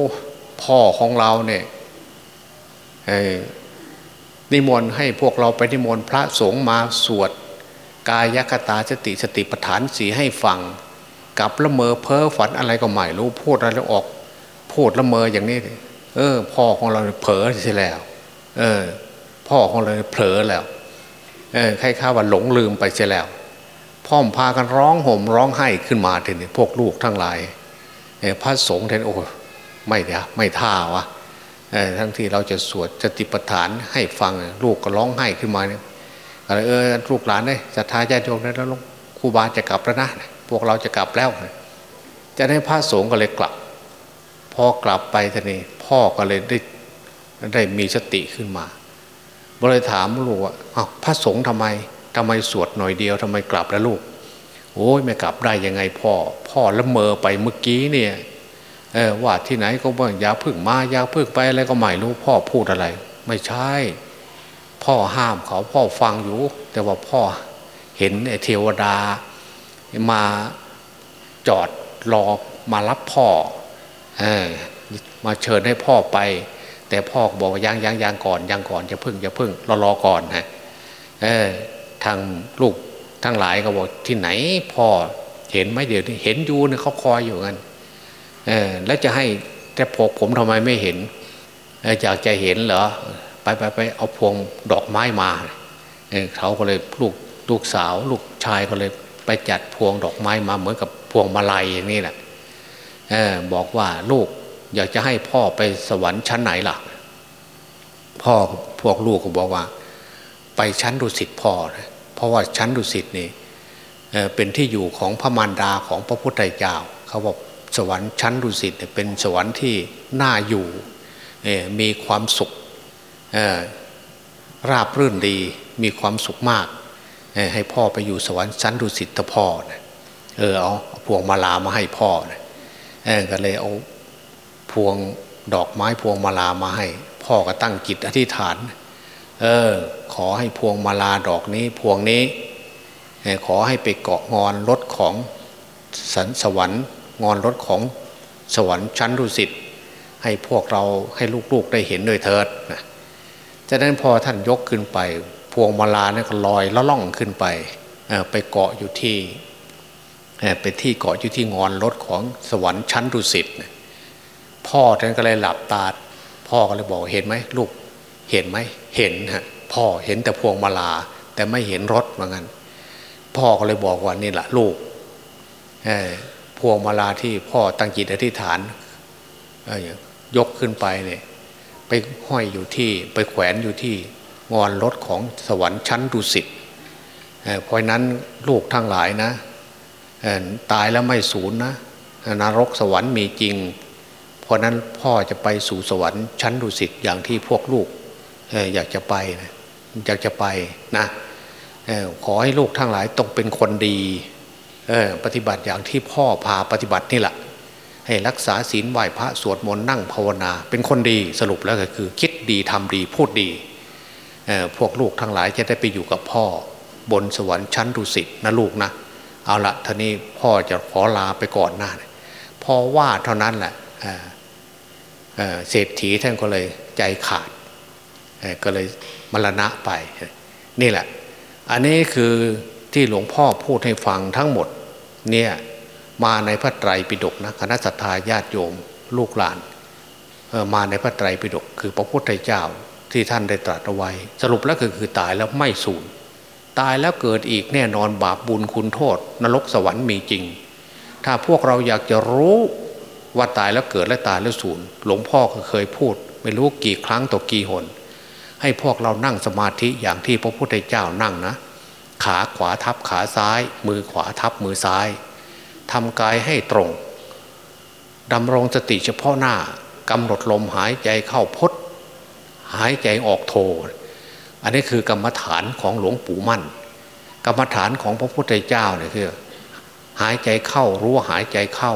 พ่อของเราเนี่ย นิมนต์ให้พวกเราไปนิมนต์พระสงฆ์มาสวด กายคตาสติสติปัฏฐานสีให้ฟัง กับละเมอเพ้อฝันอะไรก็ไม่รู้พูดอะไรแล้วออก พูดละเมออย่างนี้เออ พ่อของเราเผลอเสียแล้ว เออ พ่อของเราเผลอแล้ว เออใครข้าว่าหลงลืมไปเสียแล้ว พ่อมพากันร้องห่มร้องไห้ขึ้นมาทีนี้พวกลูกทั้งหลายพระสงฆ์เทนโอ้ไม่เดียไม่ท่าวะ ทั้งที่เราจะสวดจติปฐานให้ฟังลูกก็ร้องไห้ขึ้นมาเนี่ยอะไรเออลูกหลานเนี่ยศรัทธาญาติโยมแล้วครูบาจะกลับแล้วนะพวกเราจะกลับแล้วจะให้พระสงฆ์ก็เลยกลับ พอกลับไปทีนี้พ่อก็เลยได้ได้มีสติขึ้นมาบริถามลูกว่าอ้าวพระสงฆ์ทำไมทำไมสวดหน่อยเดียวทำไมกลับแล้วลูก โอ้ยไม่กลับได้ยังไงพ่อ พ่อละเมอไปเมื่อกี้เนี่ย เออว่าที่ไหนก็บอกอย่าพึ่งมาอย่าพึ่งไปอะไรก็ไม่รู้พ่อพูดอะไร ไม่ใช่ พ่อห้ามเขาพ่อฟังอยู่ แต่ว่าพ่อเห็นไอ้เทวดา มาจอดรอมารับพ่อเออมาเชิญให้พ่อไป แต่พ่อบอกว่ายังยังยังก่อนยังก่อนจะพึ่งจะพึ่งรอรอก่อนนะเออทางลูกทั้งหลายก็บอกที่ไหนพ่อเห็นไหมเดี๋ยวนี้เห็นอยู่เนี่ยเขาคอยอยู่กัน แล้วจะให้แต่พกผมทำไมไม่เห็นอยากจะเห็นเหรอไปไปไปเอาพวงดอกไม้มาเออเขาก็เลยลูกลูกสาว ลูกชายก็เลยไปจัดพวงดอกไม้มาเหมือนกับพวงมาลัยอย่างนี้แหละบอกว่าลูกอยากจะให้พ่อไปสวรรค์ชั้นไหนล่ะ พ่อพวกลูกก็บอกว่า ไปชั้นดุสิตพ่อนะเพราะว่าชั้นดุสิตนี่เป็นที่อยู่ของพระมารดาของพระพุทธเจ้าเขาบอก สวรรค์ชั้นดุสิตเป็นสวรรค์ที่น่าอยู่มีความสุขราบรื่นดีมีความสุขมาก ให้พ่อไปอยู่สวรรค์ชั้นดุสิตพ่อนะเออเอาพวงมาลามาให้พ่อนะก็เลยเอาพวงดอกไม้พวงมาลามาให้ พ่อก็ตั้งจิตอธิษฐาน เออ ขอให้พวงมาลาดอกนี้พวงนี้ขอให้ไปเกาะงอนรถของสันสวรรค์ งอนรถของสวรรค์ชั้นดุสิตให้พวกเราให้ลูกๆได้เห็นโดยเถิดนะจากนั้นพอท่านยกขึ้นไป พวงมาลาเนี่ยก็ลอยแล้วล่องขึ้นไปไปเกาะอยู่ที่ไปที่เกาะอยู่ที่งอนรถของสวรรค์ชั้นดุสิตพ่อท่านก็เลยหลับตาพ่อก็เลยบอกเห็นไหมลูกเห็นไหมเห็นฮะพ่อเห็นแต่พวงมาลา แต่ไม่เห็นรถเหมือนกันพ่อก็เลยบอกว่านี่แหละลูก พวงมาลาที่พ่อตั้งจิตอธิษฐานยกขึ้นไปเนี่ยไปห้อยอยู่ที่ไปแขวนอยู่ที่งอนรถของสวรรค์ชั้นดุสิตเพราะนั้นลูกทั้งหลายนะตายแล้วไม่สูญนะนรกสวรรค์มีจริง เพราะนั้นพ่อจะไปสู่สวรรค์ชั้นดุสิตอย่างที่พวกลูกอยากจะไปอยากจะไปนะขอให้ลูกทั้งหลายต้องเป็นคนดี ปฏิบัติอย่างที่พ่อพาปฏิบัตินี่แหละให้รักษาศีลไหว้พระสวดมนต์นั่งภาวนา เป็นคนดีสรุปแล้วก็คือ คิดดีทำดีพูดดีพวกลูกทั้งหลายจะได้ไปอยู่กับพ่อ บนสวรรค์ชั้นดุสิตนะลูกนะ เอาละท่านี้พ่อจะขอลาไปก่อนหน้าพอว่าเท่านั้นแหละเศรษฐีท่านก็เลยใจขาดก็เลยมรณะไป นี่แหละ อันนี้คือที่หลวงพ่อพูดให้ฟังทั้งหมด เนี่ยมาในพระไตรปิฎกนะคณะสัตยาญาติโยมลูกหลานมาในพระไตรปิฎกคือพระพุทธเจ้าที่ท่านได้ตรัสเอาไว้ สรุปแล้วคือคือตายแล้วไม่สูญตายแล้วเกิดอีกแน่นอนบาปบุญคุณโทษ นรกสวรรค์มีจริง ถ้าพวกเราอยากจะรู้ว่าตายแล้วเกิดและตายแล้วสูญหลวงพ่อก็เคยพูด ไม่รู้กี่ครั้งต่อกี่หน ให้พวกเรานั่งสมาธิอย่างที่พระพุทธเจ้านั่งนะ ขาขวาทับขาซ้าย มือขวาทับมือซ้ายทำกายให้ตรงดำรงสติเฉพาะหน้ากำหนดลมหายใจเข้าพดหายใจออกโท อันนี้คือกรรมฐานของหลวงปู่มั่น กรรมฐานของพระพุทธเจ้าเนี่ยคือหายใจเข้ารู้ว่าหายใจเข้า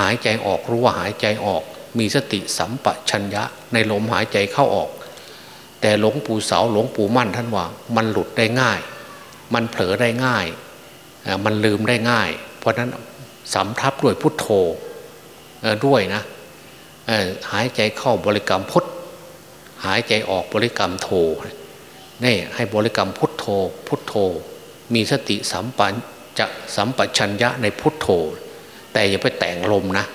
หายใจออกรู้ว่าหายใจออก มีสติสัมปชัญญะในลมหายใจเข้าออก แต่หลวงปู่เสาหลวงปู่มั่นท่านว่ามันหลุดได้ง่าย มันเผลอได้ง่าย มันลืมได้ง่าย เพราะนั้นสำทับด้วยพุทโธด้วยนะหายใจเข้าบริกรรมพุทหายใจออกบริกรรมโธนี่ให้บริกรรมพุทโธ พุทโธ มีสติสัมปัญจะสัมปชัญญะในพุทโธ แต่อย่าไปแต่งลมนะ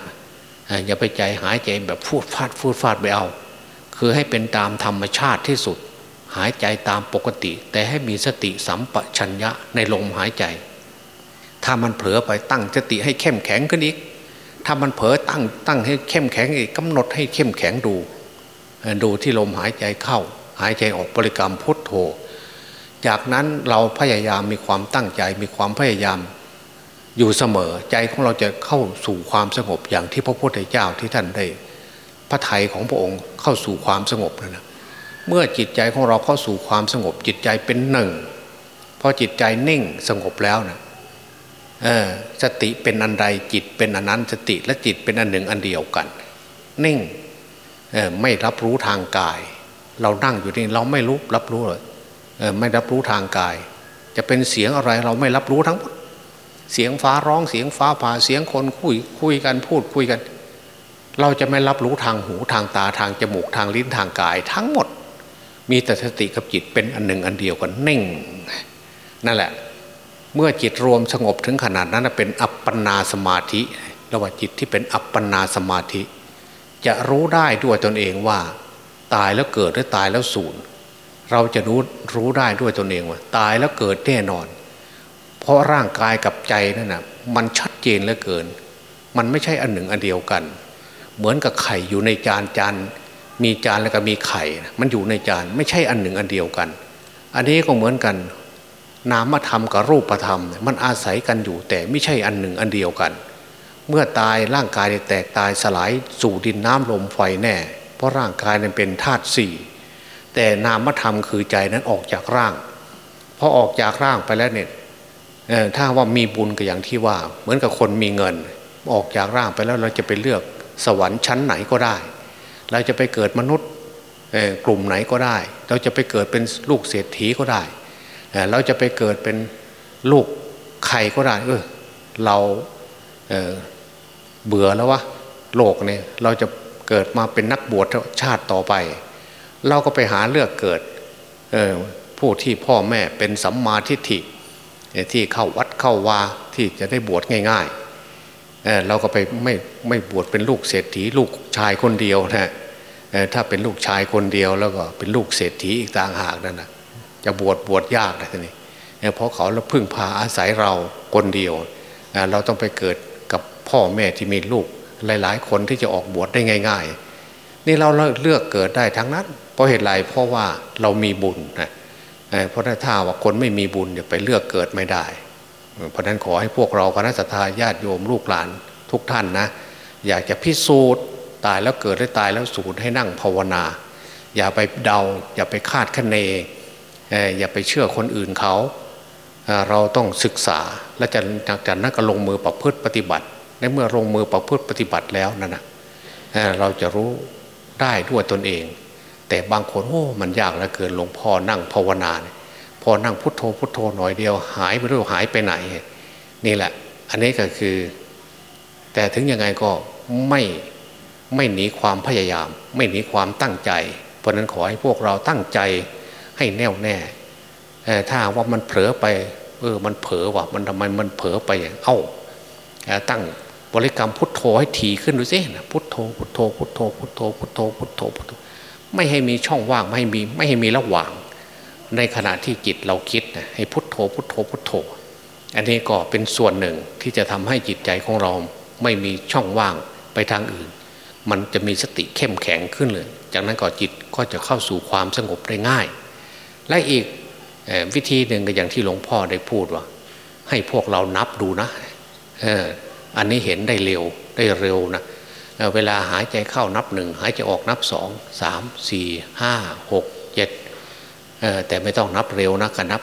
อย่าไปใจหายใจแบบฟูดฟาดฟูดฟาดไปเอา คือให้เป็นตามธรรมชาติที่สุด หายใจตามปกติ แต่ให้มีสติสัมปชัญญะในลมหายใจ ถ้ามันเผลอไปตั้งสติให้เข้มแข็งขึ้นอีก ถ้ามันเผลอตั้งตั้งให้เข้มแข็งอีกกำหนดให้เข้มแข็งดู ดูที่ลมหายใจเข้า หายใจออกบริกรรมพุทโธ จากนั้นเราพยายามมีความตั้งใจมีความพยายามอยู่เสมอใจของเราจะเข้าสู่ความสงบอย่างที่พระพุทธเจ้าที่ท่านได้ พระไทยของพระองค์เข้าสู่ความสงบนะนะ เมื่อจิตใจของเราเข้าสู่ความสงบจิตใจเป็นหนึ่งพอจิตใจนิ่งสงบแล้วนะสติเป็นอันใดจิตเป็นอันนั้นสติและจิตเป็นอันหนึ่งอันเดียวกัน นิ่งไม่รับรู้ทางกาย เรานั่งอยู่นี่เราไม่รู้รับรู้เลยเไม่รับรู้ทางกาย จะเป็นเสียงอะไรเราไม่รับรู้ทั้งหมดเสียงฟ้าร้องเสียงฟ้าผ่าเสียงคนคุยคุยกันพูดคุยกัน เราจะไม่รับรู้ทางหูทางตาทางจมูกทางลิ้นทางกายทั้งหมด มีแต่สติกับจิตเป็นอันหนึ่งอันเดียวกันนิ่ง นั่นแหละ เมื่อจิตรวมสงบถึงขนาดนั้นเป็นอัปปนาสมาธิระหว่าจิตที่เป็นอัปปนาสมาธิ จะรู้ได้ด้วยตนเองว่า ตายแล้วเกิดหรือตายแล้วสูญเราจะรู้รู้ได้ด้วยตนเองว่า ตายแล้วเกิดแน่นอน เพราะร่างกายกับใจนั่นนะมันชัดเจนเหลือเกิน มันไม่ใช่อันหนึ่งอันเดียวกัน เหมือนกับไข่อยู่ในจานจาน มีจานแล้วก็มีไข่มันอยู่ในจานไม่ใช่อันหนึ่งอันเดียวกัน อันนี้ก็เหมือนกัน นามธรรมกับรูปธรรม มันอาศัยกันอยู่แต่ไม่ใช่อันหนึ่งอันเดียวกัน เมื่อตายร่างกายแตกตายสลายสู่ดินน้ำลมไฟแน่ เพราะร่างกายนั้นเป็นธาตุสี่แต่นามธรรมคือใจนั้นออกจากร่างพอออกจากร่างไปแล้วเนี่ยถ้าว่ามีบุญก็อย่างที่ว่า เหมือนกับคนมีเงิน ออกจากร่างไปแล้วเราจะไปเลือกสวรรค์ชั้นไหนก็ได้ เราจะไปเกิดมนุษย์กลุ่มไหนก็ได้ เราจะไปเกิดเป็นลูกเศรษฐีก็ได้ เราจะไปเกิดเป็นลูกใครก็ได้เออเราเเบื่อแล้ววะโลกเนี่ยเราจะเกิดมาเป็นนักบวชชาติต่อไป เราก็ไปหาเลือกเกิดผู้ที่พ่อแม่เป็นสัมมาทิฏฐิที่เข้าวัดเข้าวาที่จะได้บวชง่าย ๆ เราก็ไปไม่ไม่บวชเป็นลูกเศรษฐี ลูกชายคนเดียวนะถ้าเป็นลูกชายคนเดียวแล้วก็เป็นลูกเศรษฐีอีกต่างหากนั่นนะจะบวชบวชยากนะทีนี้เพราะเขาเราพึ่งพาอาศัยเราคนเดียว เราต้องไปเกิดกับพ่อแม่ที่มีลูกหลาย ๆ คนที่จะออกบวชได้ง่าย ๆ นี่เราเลือกเกิดได้ทั้งนั้น เพราะเหตุไรเพราะว่าเรามีบุญนะเพราะถ้าว่าคนไม่มีบุญจะไปเลือกเกิดไม่ได้ เพราะนั้นขอให้พวกเราคณะสัตยาญาติโยมลูกหลานทุกท่านนะ อยากจะพิสูจน์ตายแล้วเกิดได้ตายแล้วสูญให้นั่งภาวนา อย่าไปเดา อย่าไปคาดคะเนอย่าไปเชื่อคนอื่นเขาเราต้องศึกษาและจะจากจากนั้นก็ลงมือประพฤติปฏิบัติ ในเมื่อลงมือประพฤติปฏิบัติแล้วนั่นนะเราจะรู้ได้ด้วยตนเอง แต่บางคนโอ้มันยากเหลือเกินหลวงพ่อนั่งภาวนา พอนั่งพุทโธพุทโธหน่อยเดียว หายไปเรื่อยหายไปไหน นี่แหละ อันนี้ก็คือ แต่ถึงยังไงก็ไม่ไม่หนีความพยายาม ไม่หนีความตั้งใจ เพราะนั้นขอให้พวกเราตั้งใจให้แน่วแน่ถ้าว่ามันเผลอไป เออมันเผลอว่ะมันทำไมมันเผลอไปอย่างเอ้าตั้งบริกรรมพุทโธให้ถี่ขึ้นดูสิพุทโธพุทโธพุทโธพุทโธพุทโธพุทโธพุทโธไม่ให้มีช่องว่างไม่ให้มีไม่ให้มีระหว่าง ในขณะที่จิตเราคิดนะให้พุทโธพุทโธพุทโธ อันนี้ก็เป็นส่วนหนึ่งที่จะทำให้จิตใจของเราไม่มีช่องว่างไปทางอื่น มันจะมีสติเข้มแข็งขึ้นเลย จากนั้นก็จิตก็จะเข้าสู่ความสงบได้ง่าย และอีกวิธีหนึ่งก็อย่างที่หลวงพ่อได้พูดว่า ให้พวกเรานับดูนะอันนี้เห็นได้เร็วได้เร็วนะเวลาหายใจเข้านับหนึ่งหายใจออกนับสองสามสี่ห้าหกเจ็ด แต่ไม่ต้องนับเร็วนะก็นับ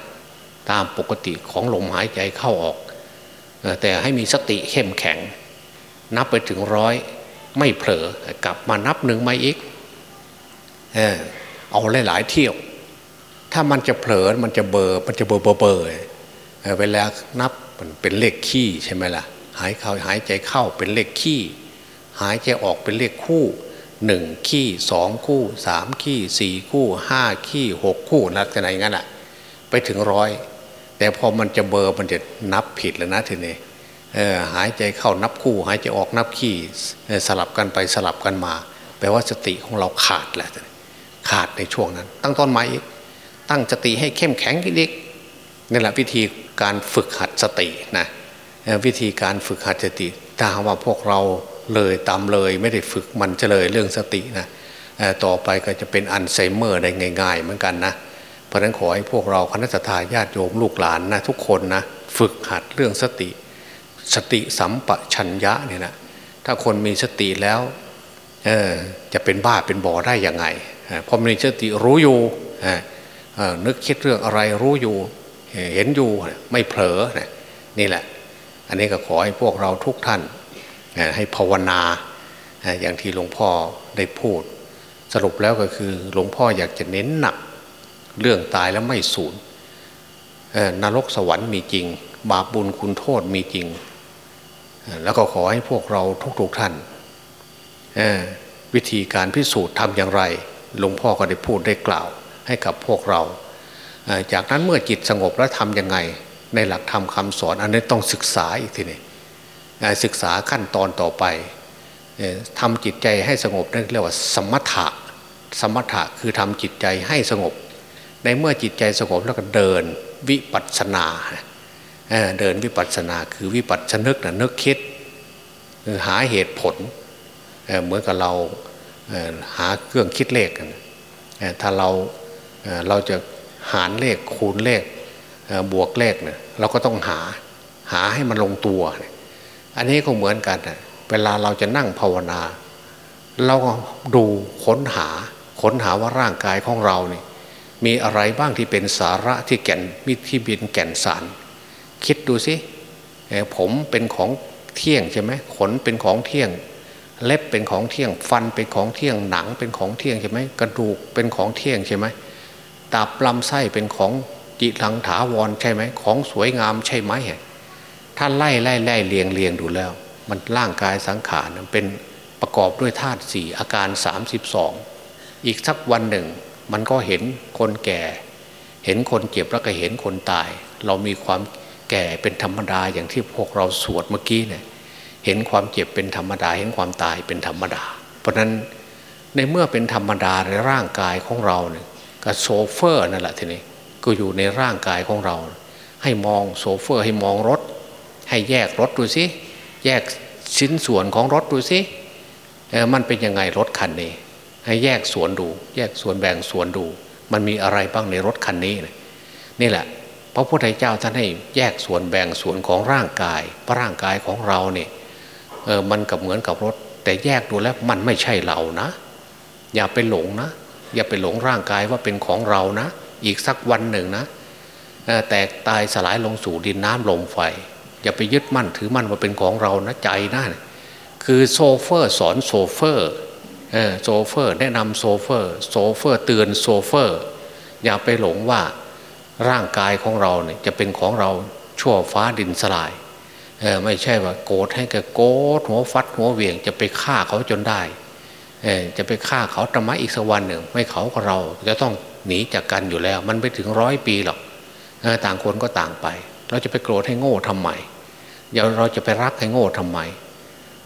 ตามปกติของลมหายใจเข้าออก แต่ให้มีสติเข้มแข็ง นับไปถึงร้อยไม่เผลอกลับมานับหนึ่งมาอีกเออเอาหลายๆเที่ยว ถ้ามันจะเผลอมันจะเบอร์มันจะเบอร์เบอร์เบอร์เวลานับมันเป็นเลขขี้ใช่ไหมล่ะหายเข้าหายใจเข้าเป็นเลขขี้ หายใจออกเป็นเลขคู่ หนึ่งขี้สองคู่สามขี้สี่คู่ห้าขี้หกคู่นับกันไหนงั้นอะไปถึงร้อยแต่พอมันจะเบอร์มันจะนับผิดแล้วนะทีนี้หายใจเข้านับคู่ หายใจออกนับขี้สลับกันไปสลับกันมา แปลว่าสติของเราขาดแหละขาดในช่วงนั้น ตั้งต้นไม้ตั้งสติให้เข้มแข็งอีกนี่แหละวิธีการฝึกหัดสตินะวิธีการฝึกหัดสติถ้าว่าพวกเรา เลยตามเลยไม่ได้ฝึกมันจะเลยเรื่องสตินะต่อไปก็จะเป็นอัลไซเมอร์ได้ง่าย ๆ เหมือนกันนะเพราะฉะนั้นขอให้พวกเราคณะทาญาติโยมลูกหลานนะทุกคนนะฝึกหัดเรื่องสติ สติสัมปชัญญะเนี่ยนะถ้าคนมีสติแล้วจะเป็นบ้าเป็นบอได้ยังไงเพราะมีสติรู้อยู่นึกคิดเรื่องอะไรรู้อยู่เห็นอยู่ไม่เผลอนี่แหละ อันนี้ก็ขอให้พวกเราทุกท่าน ให้ภาวนาอย่างที่หลวงพ่อได้พูด สรุปแล้วก็คือหลวงพ่ออยากจะเน้นหนัก เรื่องตายแล้วไม่สูญนรกสวรรค์มีจริง บาปบุญคุณโทษมีจริง แล้วก็ขอให้พวกเราทุกๆท่านวิธีการพิสูจน์ทำอย่างไร หลวงพ่อก็ได้พูดได้กล่าวให้กับพวกเรา จากนั้นเมื่อจิตสงบแล้วทำยังไง ในหลักธรรมคาสอนอันนี้ต้องศึกษาอีกทีนี้ ศึกษาขั้นตอนต่อไปทำจิตใจให้สงบนั่นเรียกว่าสมถะ สมถะคือทำจิตใจให้สงบ ในเมื่อจิตใจสงบแล้วก็เดินวิปัสสนาเดินวิปัสสนาคือวิปัสสนึกนะนึกคิดหาเหตุผลเหมือนกับเราหาเครื่องคิดเลขกันถ้าเราเราจะหารเลขคูณเลขบวกเลขเนี่ยเราก็ต้องหาหาให้มันลงตัว อันนี้ก็เหมือนกันเวลาเราจะนั่งภาวนา เราก็ดูค้นหาค้นหาว่าร่างกายของเราเนี่ยมีอะไรบ้างที่เป็นสาระที่แก่นมีที่บินแก่นสาร คิดดูสิผมเป็นของเที่ยงใช่ไหมขนเป็นของเที่ยง เล็บเป็นของเที่ยง ฟันเป็นของเที่ยงหนังเป็นของเที่ยงใช่ไหมกระดูกเป็นของเที่ยงใช่ไหมตับลำไส้เป็นของจิตลังถาวรใช่ไหมของสวยงามใช่ไหม ถ้าไล่ไล่ไล่เลียงเลียงดูแล้ว มันร่างกายสังขารเป็นประกอบด้วยธาตุสี่อาการ 32 อีกสักวันหนึ่ง มันก็เห็นคนแก่ เห็นคนเจ็บแล้วก็เห็นคนตาย เรามีความแก่เป็นธรรมดาอย่างที่พวกเราสวดเมื่อกี้เนี่ยเห็นความเจ็บเป็นธรรมดา เห็นความตายเป็นธรรมดา เพราะนั้นในเมื่อเป็นธรรมดาในร่างกายของเราเนี่ยก็โซเฟอร์นั่นแหละทีนี้ก็อยู่ในร่างกายของเรา ให้มองโซเฟอร์ให้มองรถ ให้แยกรถดูสิแยกชิ้นส่วนของรถดูสิมันเป็นยังไงรถคันนี้ ให้แยกส่วนดู แยกส่วนแบ่งส่วนดู มันมีอะไรบ้างในรถคันนี้นี่แหละพระพุทธเจ้าท่านให้แยกส่วนแบ่งส่วนของร่างกายพระร่างกายของเราเนี่ยเออมันกับเหมือนกับรถ แต่แยกดูแล้วมันไม่ใช่เรานะ อย่าไปหลงนะ อย่าไปหลงร่างกายว่าเป็นของเรานะ อีกสักวันหนึ่งนะแตกตายสลายลงสู่ดินน้ำลมไฟ อย่าไปยึดมั่นถือมั่นว่าเป็นของเรานะใจนะคือโชเฟอร์สอนโชเฟอร์โชเฟอร์แนะนำโชเฟอร์โชเฟอร์เตือนโชเฟอร์ อย่าไปหลงว่าร่างกายของเราเนี่ยจะเป็นของเราชั่วฟ้าดินสลายเออไม่ใช่ว่าโกรธให้แกโกรธหัวฟัดหัวเวียงจะไปฆ่าเขาจนได้เออจะไปฆ่าเขาธรรมะอีกสักวันหนึ่ง ไม่เขากับเราจะต้องหนีจากกันอยู่แล้ว มันไปถึงร้อยปีหรอกต่างคนก็ต่างไป เราจะไปโกรธให้โง่ทำไม เดี๋ยวเราจะไปรักให้โง่ทำไม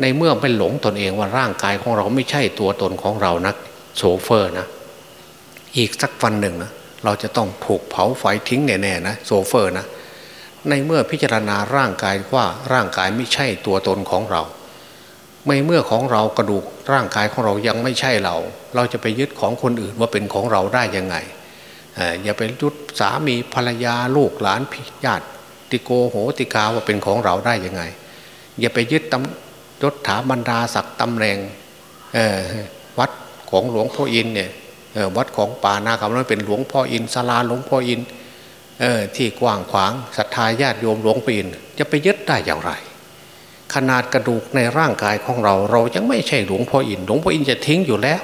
ในเมื่อไปหลงตนเองว่าร่างกายของเราไม่ใช่ตัวตนของเรานะโซเฟอร์นะ อีกสักวันหนึ่งนะเราจะต้องถูกเผาไฟทิ้งแน่ๆนะโซเฟอร์นะในเมื่อพิจารณาร่างกายว่าร่างกายไม่ใช่ตัวตนของเราไม่เมื่อของเรากระดูกร่างกายของเรายังไม่ใช่เรา เราจะไปยึดของคนอื่นว่าเป็นของเราได้ยังไงอย่าไปยึดสามีภรรยาลูกหลานพิญาติ ติโกโหติกาว่าเป็นของเราได้ยังไง อย่าไปยึดตำยศถาบรรดาศักดิ์ตำแหน่งวัดของหลวงพ่ออินเนี่ยวัดของป่านาคำนั้นเป็นหลวงพ่ออินศาลาหลวงพ่ออินที่กว้างขวางศรัทธาญาติโยมหลวงพ่ออินจะไปยึดได้อย่างไร ขนาดกระดูกในร่างกายของเรา เรายังไม่ใช่หลวงพ่ออินหลวงพ่ออินจะทิ้งอยู่แล้ว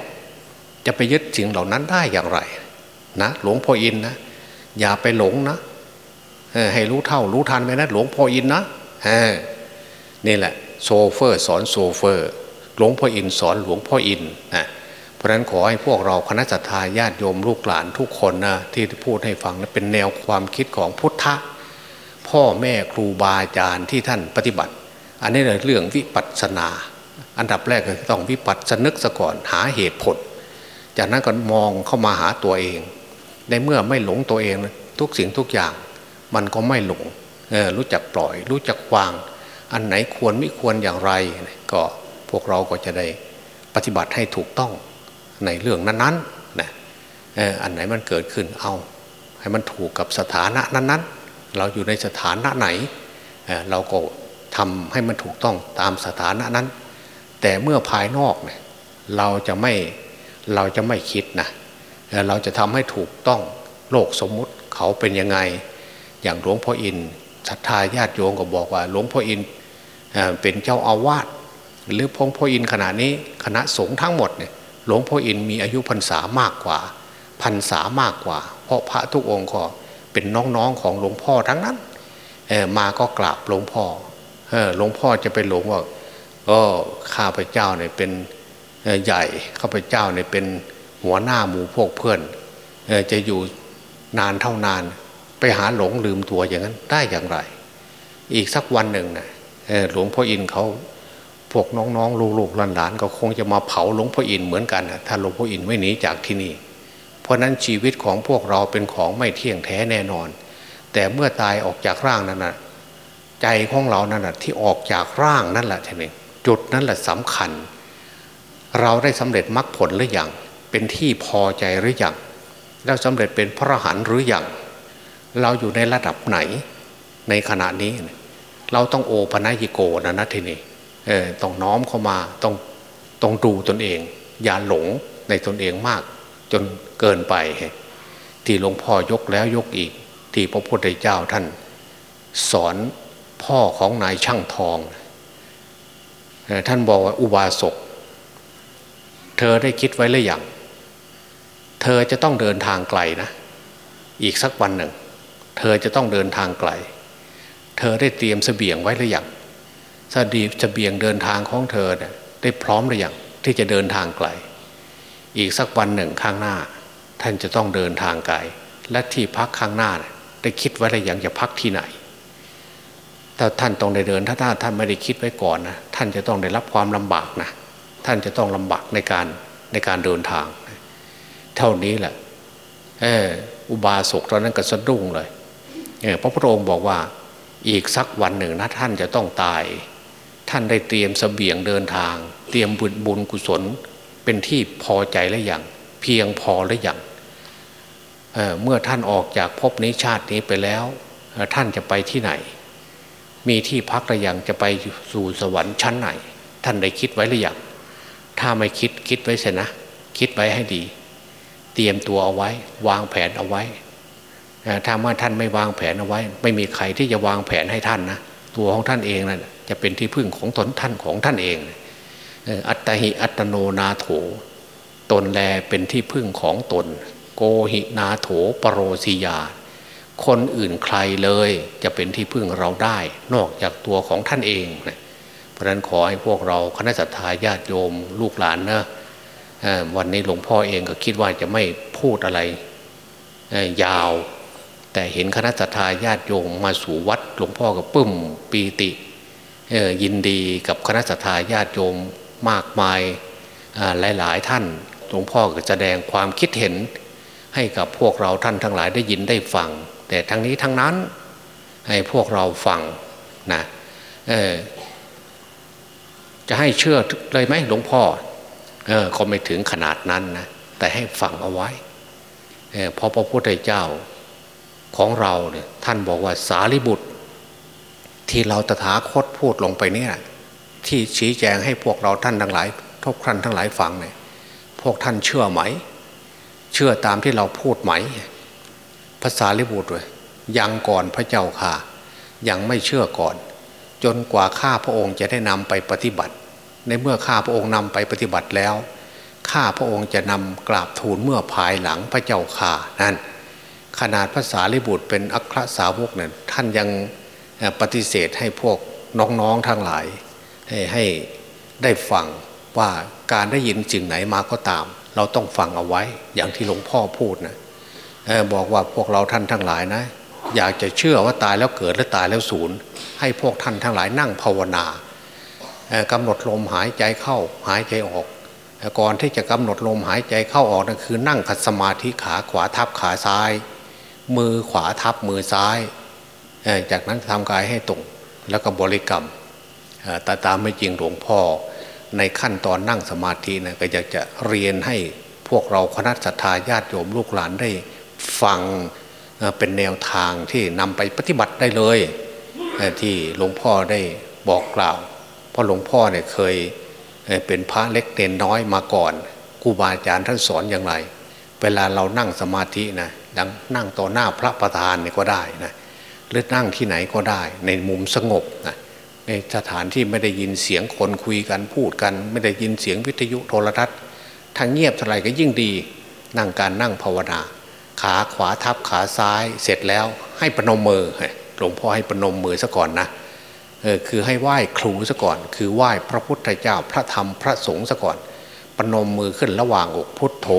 จะไปยึดสิ่งเหล่านั้นได้อย่างไรนะหลวงพ่ออินนะอย่าไปหลงนะ ให้รู้เท่ารู้ทันไปนะหลวงพ่ออินนะนี่แหละโซเฟอร์สอนโซเฟอร์ หลวงพ่ออินสอนหลวงพ่ออินนะเพราะฉะนั้นขอให้พวกเราคณะศรัทธาญาติโยมลูกหลานทุกคนนะที่พูดให้ฟังนะเป็นแนวความคิดของพุทธะพ่อแม่ครูบาอาจารย์ที่ท่านปฏิบัติ อันนี้เรื่องวิปัสสนา อันดับแรกก็ต้องวิปัสสนึกซะก่อนหาเหตุผล จากนั้นก็มองเข้ามาหาตัวเอง ในเมื่อไม่หลงตัวเองทุกสิ่งทุกอย่าง มันก็ไม่หลงรู้จักปล่อย รู้จักวาง อันไหนควรไม่ควรอย่างไร ก็พวกเราก็จะได้ปฏิบัติให้ถูกต้องในเรื่องนั้นๆนะอันไหนมันเกิดขึ้นเอา ให้มันถูกกับสถานะนั้นๆ เราอยู่ในสถานะไหนเราก็ทำให้มันถูกต้องตามสถานะนั้น แต่เมื่อภายนอกเนี่ยเราจะไม่เราจะไม่คิดนะเราจะทำให้ถูกต้องโลกสมมุติเขาเป็นยังไง อย่างหลวงพ่ออินศรัทธาญาติโยมก็บอกว่า หลวงพ่ออินเป็นเจ้าอาวาสหรือพงพ่ออินขณะนี้คณะสงฆ์ทั้งหมดเนี่ยหลวงพ่ออินมีอายุพรรษามากกว่าพรรษามากกว่า เพราะพระทุกองค์ก็เป็นน้องๆของหลวงพ่อทั้งนั้นมาก็กราบหลวงพ่อหลวงพ่อจะไปหลงว่าก็ข้าพเจ้าเนี่ยเป็นใหญ่ข้าพเจ้าเนี่ยเป็นหัวหน้าหมู่พวกเพื่อนจะอยู่นานเท่านาน ไปหาหลงลืมตัวอย่างนั้นได้อย่างไร อีกสักวันหนึ่งนะหลวงพ่ออินเขาพวกน้องๆลูกๆหลานๆก็คงจะมาเผาหลวงพ่ออินเหมือนกันนะถ้าหลวงพ่ออินไม่หนีจากที่นี่ เพราะนั้นชีวิตของพวกเราเป็นของไม่เที่ยงแท้แน่นอน แต่เมื่อตายออกจากร่างนั้นนะใจของเรานั่นแหะที่ออกจากร่างนั่นแหละท่านเองจุดนั้นแหละสำคัญ เราได้สำเร็จมรรคผลหรือยังเป็นที่พอใจหรือยังแล้วสำเร็จเป็นพระหันหรือยัง เราอยู่ในระดับไหน ในขณะนี้ เราต้องโอปนัญิโกนะนะทีนี้ต้องน้อมเข้ามาต้องต้องดูตนเอง อย่าหลงในตนเองมาก จนเกินไป ที่หลวงพ่อยกแล้วยกอีก ที่พระพุทธเจ้าท่าน สอนพ่อของนายช่างทอง ท่านบอกว่าอุบาสกเธอได้คิดไว้หรือยังเธอจะต้องเดินทางไกลนะ อีกสักวันหนึ่ง เธอจะต้องเดินทางไกล เธอได้เตรียมเสบียงไว้หรือยังสดีเสบียงเดินทางของเธอเนี่ยได้พร้อมหรือยังที่จะเดินทางไกล อีกสักวันหนึ่งข้างหน้า ท่านจะต้องเดินทางไกล และที่พักข้างหน้าได้คิดไว้หรือยังจะพักที่ไหนถ้าท่านต้องได้เดินถ้าท่านไม่ได้คิดไว้ก่อนนะท่านจะต้องได้รับความลำบากนะท่านจะต้องลำบากในการในการเดินทาง เท่านี้แหละเอออุบาสกตอนนั้นก็สะดุ้งเลย พระพุทธองค์บอกว่าอีกสักวันหนึ่งนะท่านจะต้องตาย ท่านได้เตรียมสเสบียงเดินทาง เตรียมบุญบุญกุศลเป็นที่พอใจหรือยังเพียงพอหรือยังเเมื่อท่านออกจากภพนี้ชาตินี้ไปแล้วท่านจะไปที่ไหน มีที่พักหรือยังจะไปสู่สวรรค์ชั้นไหน ท่านได้คิดไว้หรือยังถ้าไม่คิดคิดไว้เสนะ คิดไว้ให้ดี เตรียมตัวเอาไว้ วางแผนเอาไว้ ถ้าว่าท่านไม่วางแผนเอาไว้ ไม่มีใครที่จะวางแผนให้ท่านนะตัวของท่านเองนะ่ะจะเป็นที่พึ่งของตนท่านของท่านเอง อัตหิอัตโนนาโถ ตนแลเป็นที่พึ่งของตน โกหินาโถปรโรสิยา คนอื่นใครเลยจะเป็นที่พึ่งเราได้ นอกจากตัวของท่านเองนะเพราะนั้นขอให้พวกเราคณะสัตยาญาติโยมลูกหลานนะวันนี้หลวงพ่อเองก็คิดว่าจะไม่พูดอะไรยาว แต่เห็นคณะสัตยาญาติโยมมาสู่วัดหลวงพ่อก็ปึ้มปีติยินดีกับคณะสัตยาญาติโยมมากมายหลายๆท่านหลวงพ่อก็แสดงความคิดเห็นให้กับพวกเราท่านทั้งหลายได้ยินได้ฟัง แต่ทั้งนี้ทั้งนั้นให้พวกเราฟังนะจะให้เชื่อเลยไหมหลวงพ่อเออก็ไม่ถึงขนาดนั้นนะแต่ให้ฟังเอาไว้เพราะพระพุทธเจ้า ของเราเนี่ยท่านบอกว่าสารีบุตร ที่เราตถาคตพูดลงไปเนี่ยที่ชี้แจงให้พวกเราท่านทั้งหลายทุกท่านทั้งหลายฟังเนี่ยพวกท่านเชื่อไหม เชื่อตามที่เราพูดไหมภาษาลิบุตรเลยยังก่อนพระเจ้าค่ะ ยังไม่เชื่อก่อน จนกว่าข้าพระองค์จะได้นำไปปฏิบัติ ในเมื่อข้าพระองค์นำไปปฏิบัติแล้ว ข้าพระองค์จะนำกราบทูลเมื่อภายหลังพระเจ้าค่ะนั่น ขนาดภาษาลิบุตรเป็นอัครสาวกเนี่ยท่านยังปฏิเสธให้พวกน้องๆทั้งหลายให้ให้ได้ฟังว่าการได้ยินสิ่งไหนมาก็ตาม เราต้องฟังเอาไว้อย่างที่หลวงพ่อพูดนะบอกว่าพวกเราท่านทั้งหลายนะ อยากจะเชื่อว่าตายแล้วเกิดและตายแล้วสูญให้พวกท่านทั้งหลายนั่งภาวนากำหนดลมหายใจเข้าหายใจออก ก่อนที่จะกำหนดลมหายใจเข้าออกนั่นคือนั่งขัดสมาธิขาขวาทับขาซ้าย มือขวาทับมือซ้าย จากนั้นทำกายให้ตรงแล้วก็บริกรรมแต่ตามไม่จริงหลวงพ่อ ในขั้นตอนนั่งสมาธินะก็อยากจะเรียนให้พวกเราคณะสัตยาญาติโยมลูกหลานได้ฟังเป็นแนวทางที่นำไปปฏิบัติได้เลย ที่หลวงพ่อได้บอกกล่าว เพราะหลวงพ่อเนี่ยเคยเป็นพระเล็กเด่นน้อยมาก่อนครูบาอาจารย์ท่านสอนอย่างไร เวลาเรานั่งสมาธินะ ดังนั่งต่อหน้าพระประธานนี่ก็ได้นะหรือนั่งที่ไหนก็ได้ ในมุมสงบนะในสถานที่ไม่ได้ยินเสียงคนคุยกันพูดกัน ไม่ได้ยินเสียงวิทยุโทรทัศน์ทางเงียบเท่าไรก็ยิ่งดี นั่งการนั่งภาวนา ขาขวาทับขาซ้าย เสร็จแล้วให้ปนมมือหลวงพ่อให้ปนมมือซะก่อนนะเออคือให้ไหว้ครูซะก่อน คือไหว้พระพุทธเจ้าพระธรรมพระสงฆ์ซะก่อน ปนมมือขึ้นระหว่างอกพุทโธ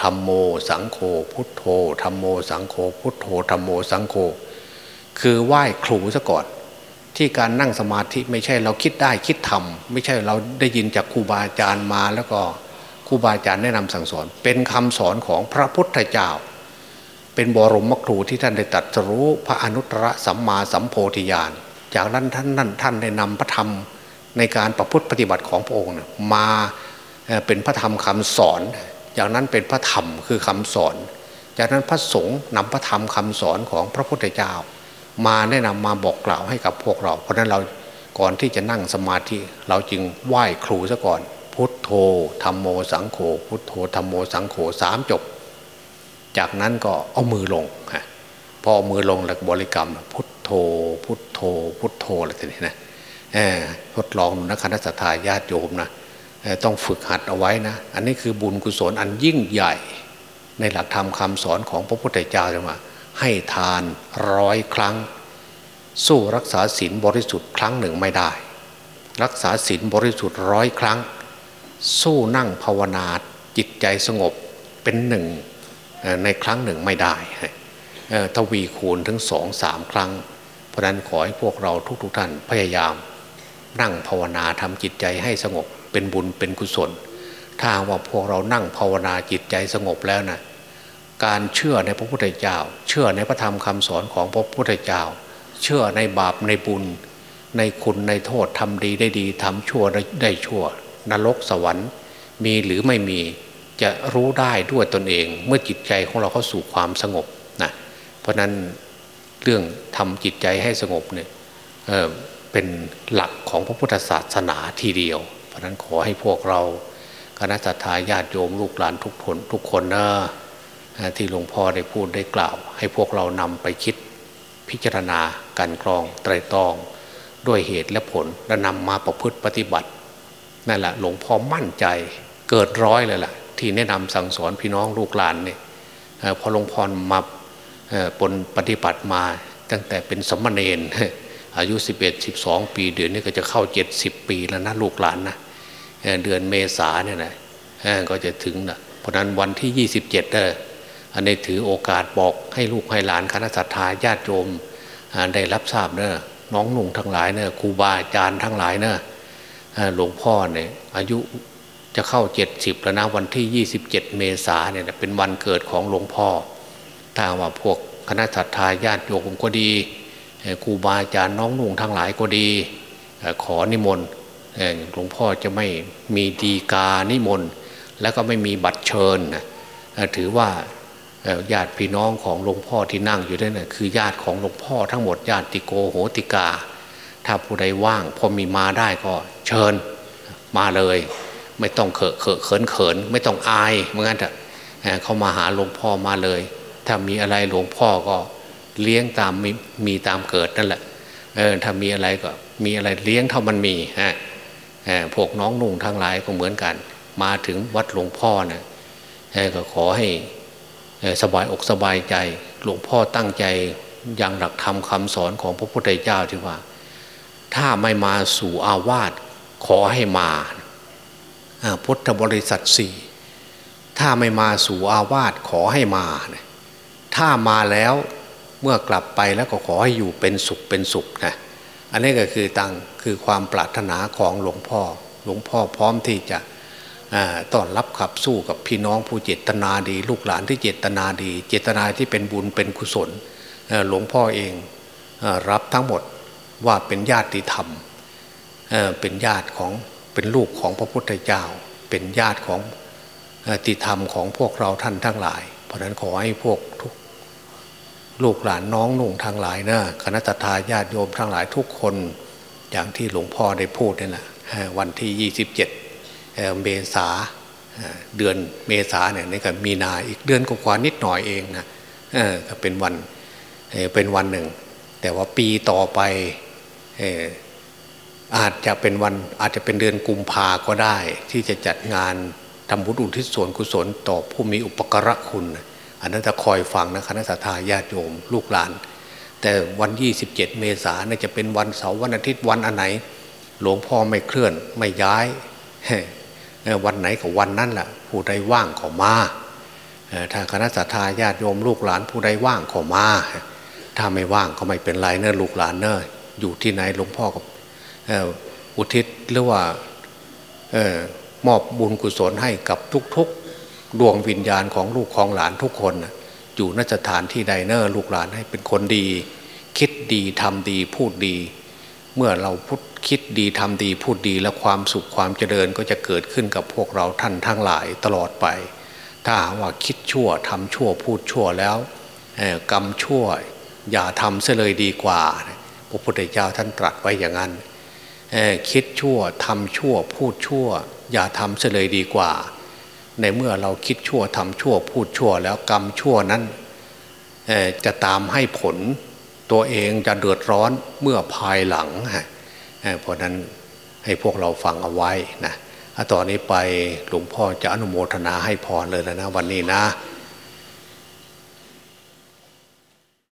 ธรรมโม สังโฆพุทโธธรรมโม สังโฆพุทโธธรรมโมสังโฆคือไหว้ครูซะก่อน ที่การนั่งสมาธิไม่ใช่เราคิดได้คิดทำไม่ใช่เราได้ยินจากครูบาอาจารย์มาแล้วก็ครูบาอาจารย์แนะนำสั่งสอน เป็นคำสอนของพระพุทธเจ้า เป็นบรมครูที่ท่านได้ตรัสรู้พระอนุตตรสัมมาสัมโพธิญาณจากนั้นท่านนั่นท่านได้นำพระธรรมในการประพฤติปฏิบัติของพระองค์มา เป็นพระธรรมคำสอน จากนั้นเป็นพระธรรมคือคำสอน จากนั้นพระสงฆ์นำพระธรรมคำสอนของพระพุทธเจ้า มาแนะนำมาบอกกล่าวให้กับพวกเรา เพราะนั้นเราก่อนที่จะนั่งสมาธิเราจึงไหว้ครูซะก่อน พุทโธธรรมโมสังโฆพุทโธธรรมโมสังโฆสามจบ จากนั้นก็เอามือลงพอเอามือลงหลักบริกรรม พุทโธพุทโธพุทโธอะไรทีนี้นะทดลองนะคณะสัตยาญาติโยมนะ ต้องฝึกหัดเอาไว้นะ อันนี้คือบุญกุศลอันยิ่งใหญ่ ในหลักธรรมคาสอนของพระพุทธเจ้าจะมาให้ทานร้อยครั้ง สู้รักษาศีลบริสุทธิ์ครั้งหนึ่งไม่ได้ รักษาศีลบริสุทธิ์ร้อยครั้ง สู้นั่งภาวนาจิตใจสงบเป็นหนึ่งในครั้งหนึ่งไม่ได้ทวีคูณถึงสองสามครั้ง เพราะนั้นขอให้พวกเราทุกๆทท่านพยายาม นั่งภาวนาทำจิตใจให้สงบ เป็นบุญเป็นกุศล ถ้าว่าพวกเรานั่งภาวนาจิตใจสงบแล้วนะการเชื่อในพระพุทธเจ้า เชื่อในพระธรรมคำสอนของพระพุทธเจ้า เชื่อในบาปในบุญ ในคุณในโทษทำดีได้ดีทำชั่วได้ชั่ว นรกสวรรค์ มีหรือไม่มีจะรู้ได้ด้วยตนเอง เมื่อจิตใจของเราเข้าสู่ความสงบนะเพราะนั้นเรื่องทำจิตใจให้สงบเนี่ยเเป็นหลักของพระพุทธศาสนาทีเดียว ราะนั้นขอให้พวกเราคณะสัตยาญาติโยมลูกหลานทุกคนทุกคนนะที่หลวงพ่อได้พูดได้กล่าว ให้พวกเรานำไปคิดพิจารณาการกรองไตรตรอง ด้วยเหตุและผลและนำมาประพฤติปฏิบัตินั่นแหละหลวงพ่อมั่นใจเกิดร้อยเลยแหละที่แนะนำสั่งสอนพี่น้องลูกหลานเนี่ยพอหลวงพ่อมาปนปฏิบัติมาตั้งแต่เป็นสมณเณรอายุ 11 12 ปีเดือนนี้ก็จะเข้า 70 ปีแล้วนะลูกหลานนะ เดือนเมษาเนี่ยนะก็จะถึงนะเพราะนั้นวันที่ 27เอออันนี้ถือโอกาสบอกให้ลูกให้หลานคณะสัตยาญาติโยมได้รับทราบเนอะน้องหนุ่งทั้งหลายเนอะครูบาอาจารย์ทั้งหลายเนอะหลวงพ่อเนี่ยอายุจะเข้า 70 แล้วนะวันที่ 27 เมษาเนี่ยเป็นวันเกิดของหลวงพ่อ ถ้าว่าพวกคณะสัตยาญาติโยมก็ดีครูบาอาจารย์น้องนุ่งทั้งหลายก็ดี ขอนิมนต์ หลวงพ่อจะไม่มีดีกานิมนต์ แล้วก็ไม่มีบัตรเชิญถือว่าญาติพี่น้องของหลวงพ่อที่นั่งอยู่นั่นคือญาติของหลวงพ่อทั้งหมดญาติโกโหติกา ถ้าผู้ใดว่างพอมีมาได้ก็เชิญมาเลย ไม่ต้องเขอะเขอะเขินเขินไม่ต้องอายเมื่อกันเถอะเขามาหาหลวงพ่อมาเลย ถ้ามีอะไรหลวงพ่อก็เลี้ยงตามมีมีตามเกิดนั่นแหละเออถ้ามีอะไรก็มีอะไรเลี้ยงเท่ามันมีฮะ พวกน้องนุ่งทั้งหลายก็เหมือนกัน มาถึงวัดหลวงพ่อเนะ่ยก็ขอให้สบายอกสบายใจ หลวงพ่อตั้งใจยังหลักธรรมคาสอนของพระพุทธเจ้าที่ว่า ถ้าไม่มาสู่อาวาสขอให้มาพุทธบริษัทสี่ถ้าไม่มาสู่อาวาสขอให้มา ถ้ามาแล้วเมื่อกลับไปแล้วก็ขอให้อยู่เป็นสุขเป็นสุขนะ อันนี้ก็คือตังคือความปรารถนาของหลวงพ่อ หลวงพ่อพร้อมที่จะต้อนรับขับสู้กับพี่น้องผู้เจตนาดี ลูกหลานที่เจตนาดี เจตนาที่เป็นบุญเป็นกุศลหลวงพ่อเองรับทั้งหมดว่าเป็นญาติธรรมเป็นญาติของเป็นลูกของพระพุทธเจ้า เป็นญาติของติธรรมของพวกเราท่านทั้งหลาย เพราะนั้นขอให้พวกทุก ลูกหลานน้องนุ่งทั้งหลายนะคณะทาญาติโยมทั้งหลายทุกคน อย่างที่หลวงพ่อได้พูดนี่แหละวันที่ 27เเมษาเอ่อเดือนเมษาเนี่ยนี่ก็มีนาอีกเดือนกว่านิดหน่อยเองนะก็เป็นวันเป็นวันหนึ่ง แต่ว่าปีต่อไปเอ่ออาจจะเป็นวันอาจจะเป็นเดือนกุมภาก็ได้ ที่จะจัดงานทำบุญอุทิศส่วนกุศลต่อผู้มีอุปการะคุณ อันนั้นจะคอยฟังนะคณะสัตยาญาติโยมลูกหลาน แต่วัน 27 เมษายนยจะเป็นวันเสาร์วันอาทิตย์วันอันไหน หลวงพ่อไม่เคลื่อนไม่ย้าย วันไหนกับวันนั้นแหละผู้ใดว่างก็มาถ้าคณะสัตยาญาติโยมลูกหลานผู้ใดว่างก็มาถ้าไม่ว่างก็ไม่เป็นไรเนอะลูกหลานเนอะอยู่ที่ไหนหลวงพ่อก็เอ่ออุทิศหรือว่าออมอบบุญกุศลให้กับทุกๆ ดวงวิญญาณของลูกของหลานทุกคนอยู่นสถานที่ใดเนอะลูกหลานให้เป็นคนดี คิดดีทำดีพูดดี เมื่อเราพูดคิดดีทำดีพูดดีแล้วความสุขความเจริญก็จะเกิดขึ้นกับพวกเราท่านทั้งหลายตลอดไป ถ้าว่าคิดชั่วทำชั่วพูดชั่วแล้วกรรมชั่วอย่าทำเสียเลยดีกว่า พระพุทธเจ้าท่านตรัสไว้อย่างนั้นคิดชั่วทำชั่วพูดชั่ว อย่าทำเสียเลยดีกว่า ในเมื่อเราคิดชั่วทำชั่วพูดชั่วแล้วกรรมชั่วนั้นจะตามให้ผลตัวเองจะเดือดร้อนเมื่อภายหลังฮะเพราะนั้นให้พวกเราฟังเอาไว้นะอะต่อนนี้ไปหลวงพ่อจะอนุโมทนาให้พรเลยแล้วนะวันนี้นะ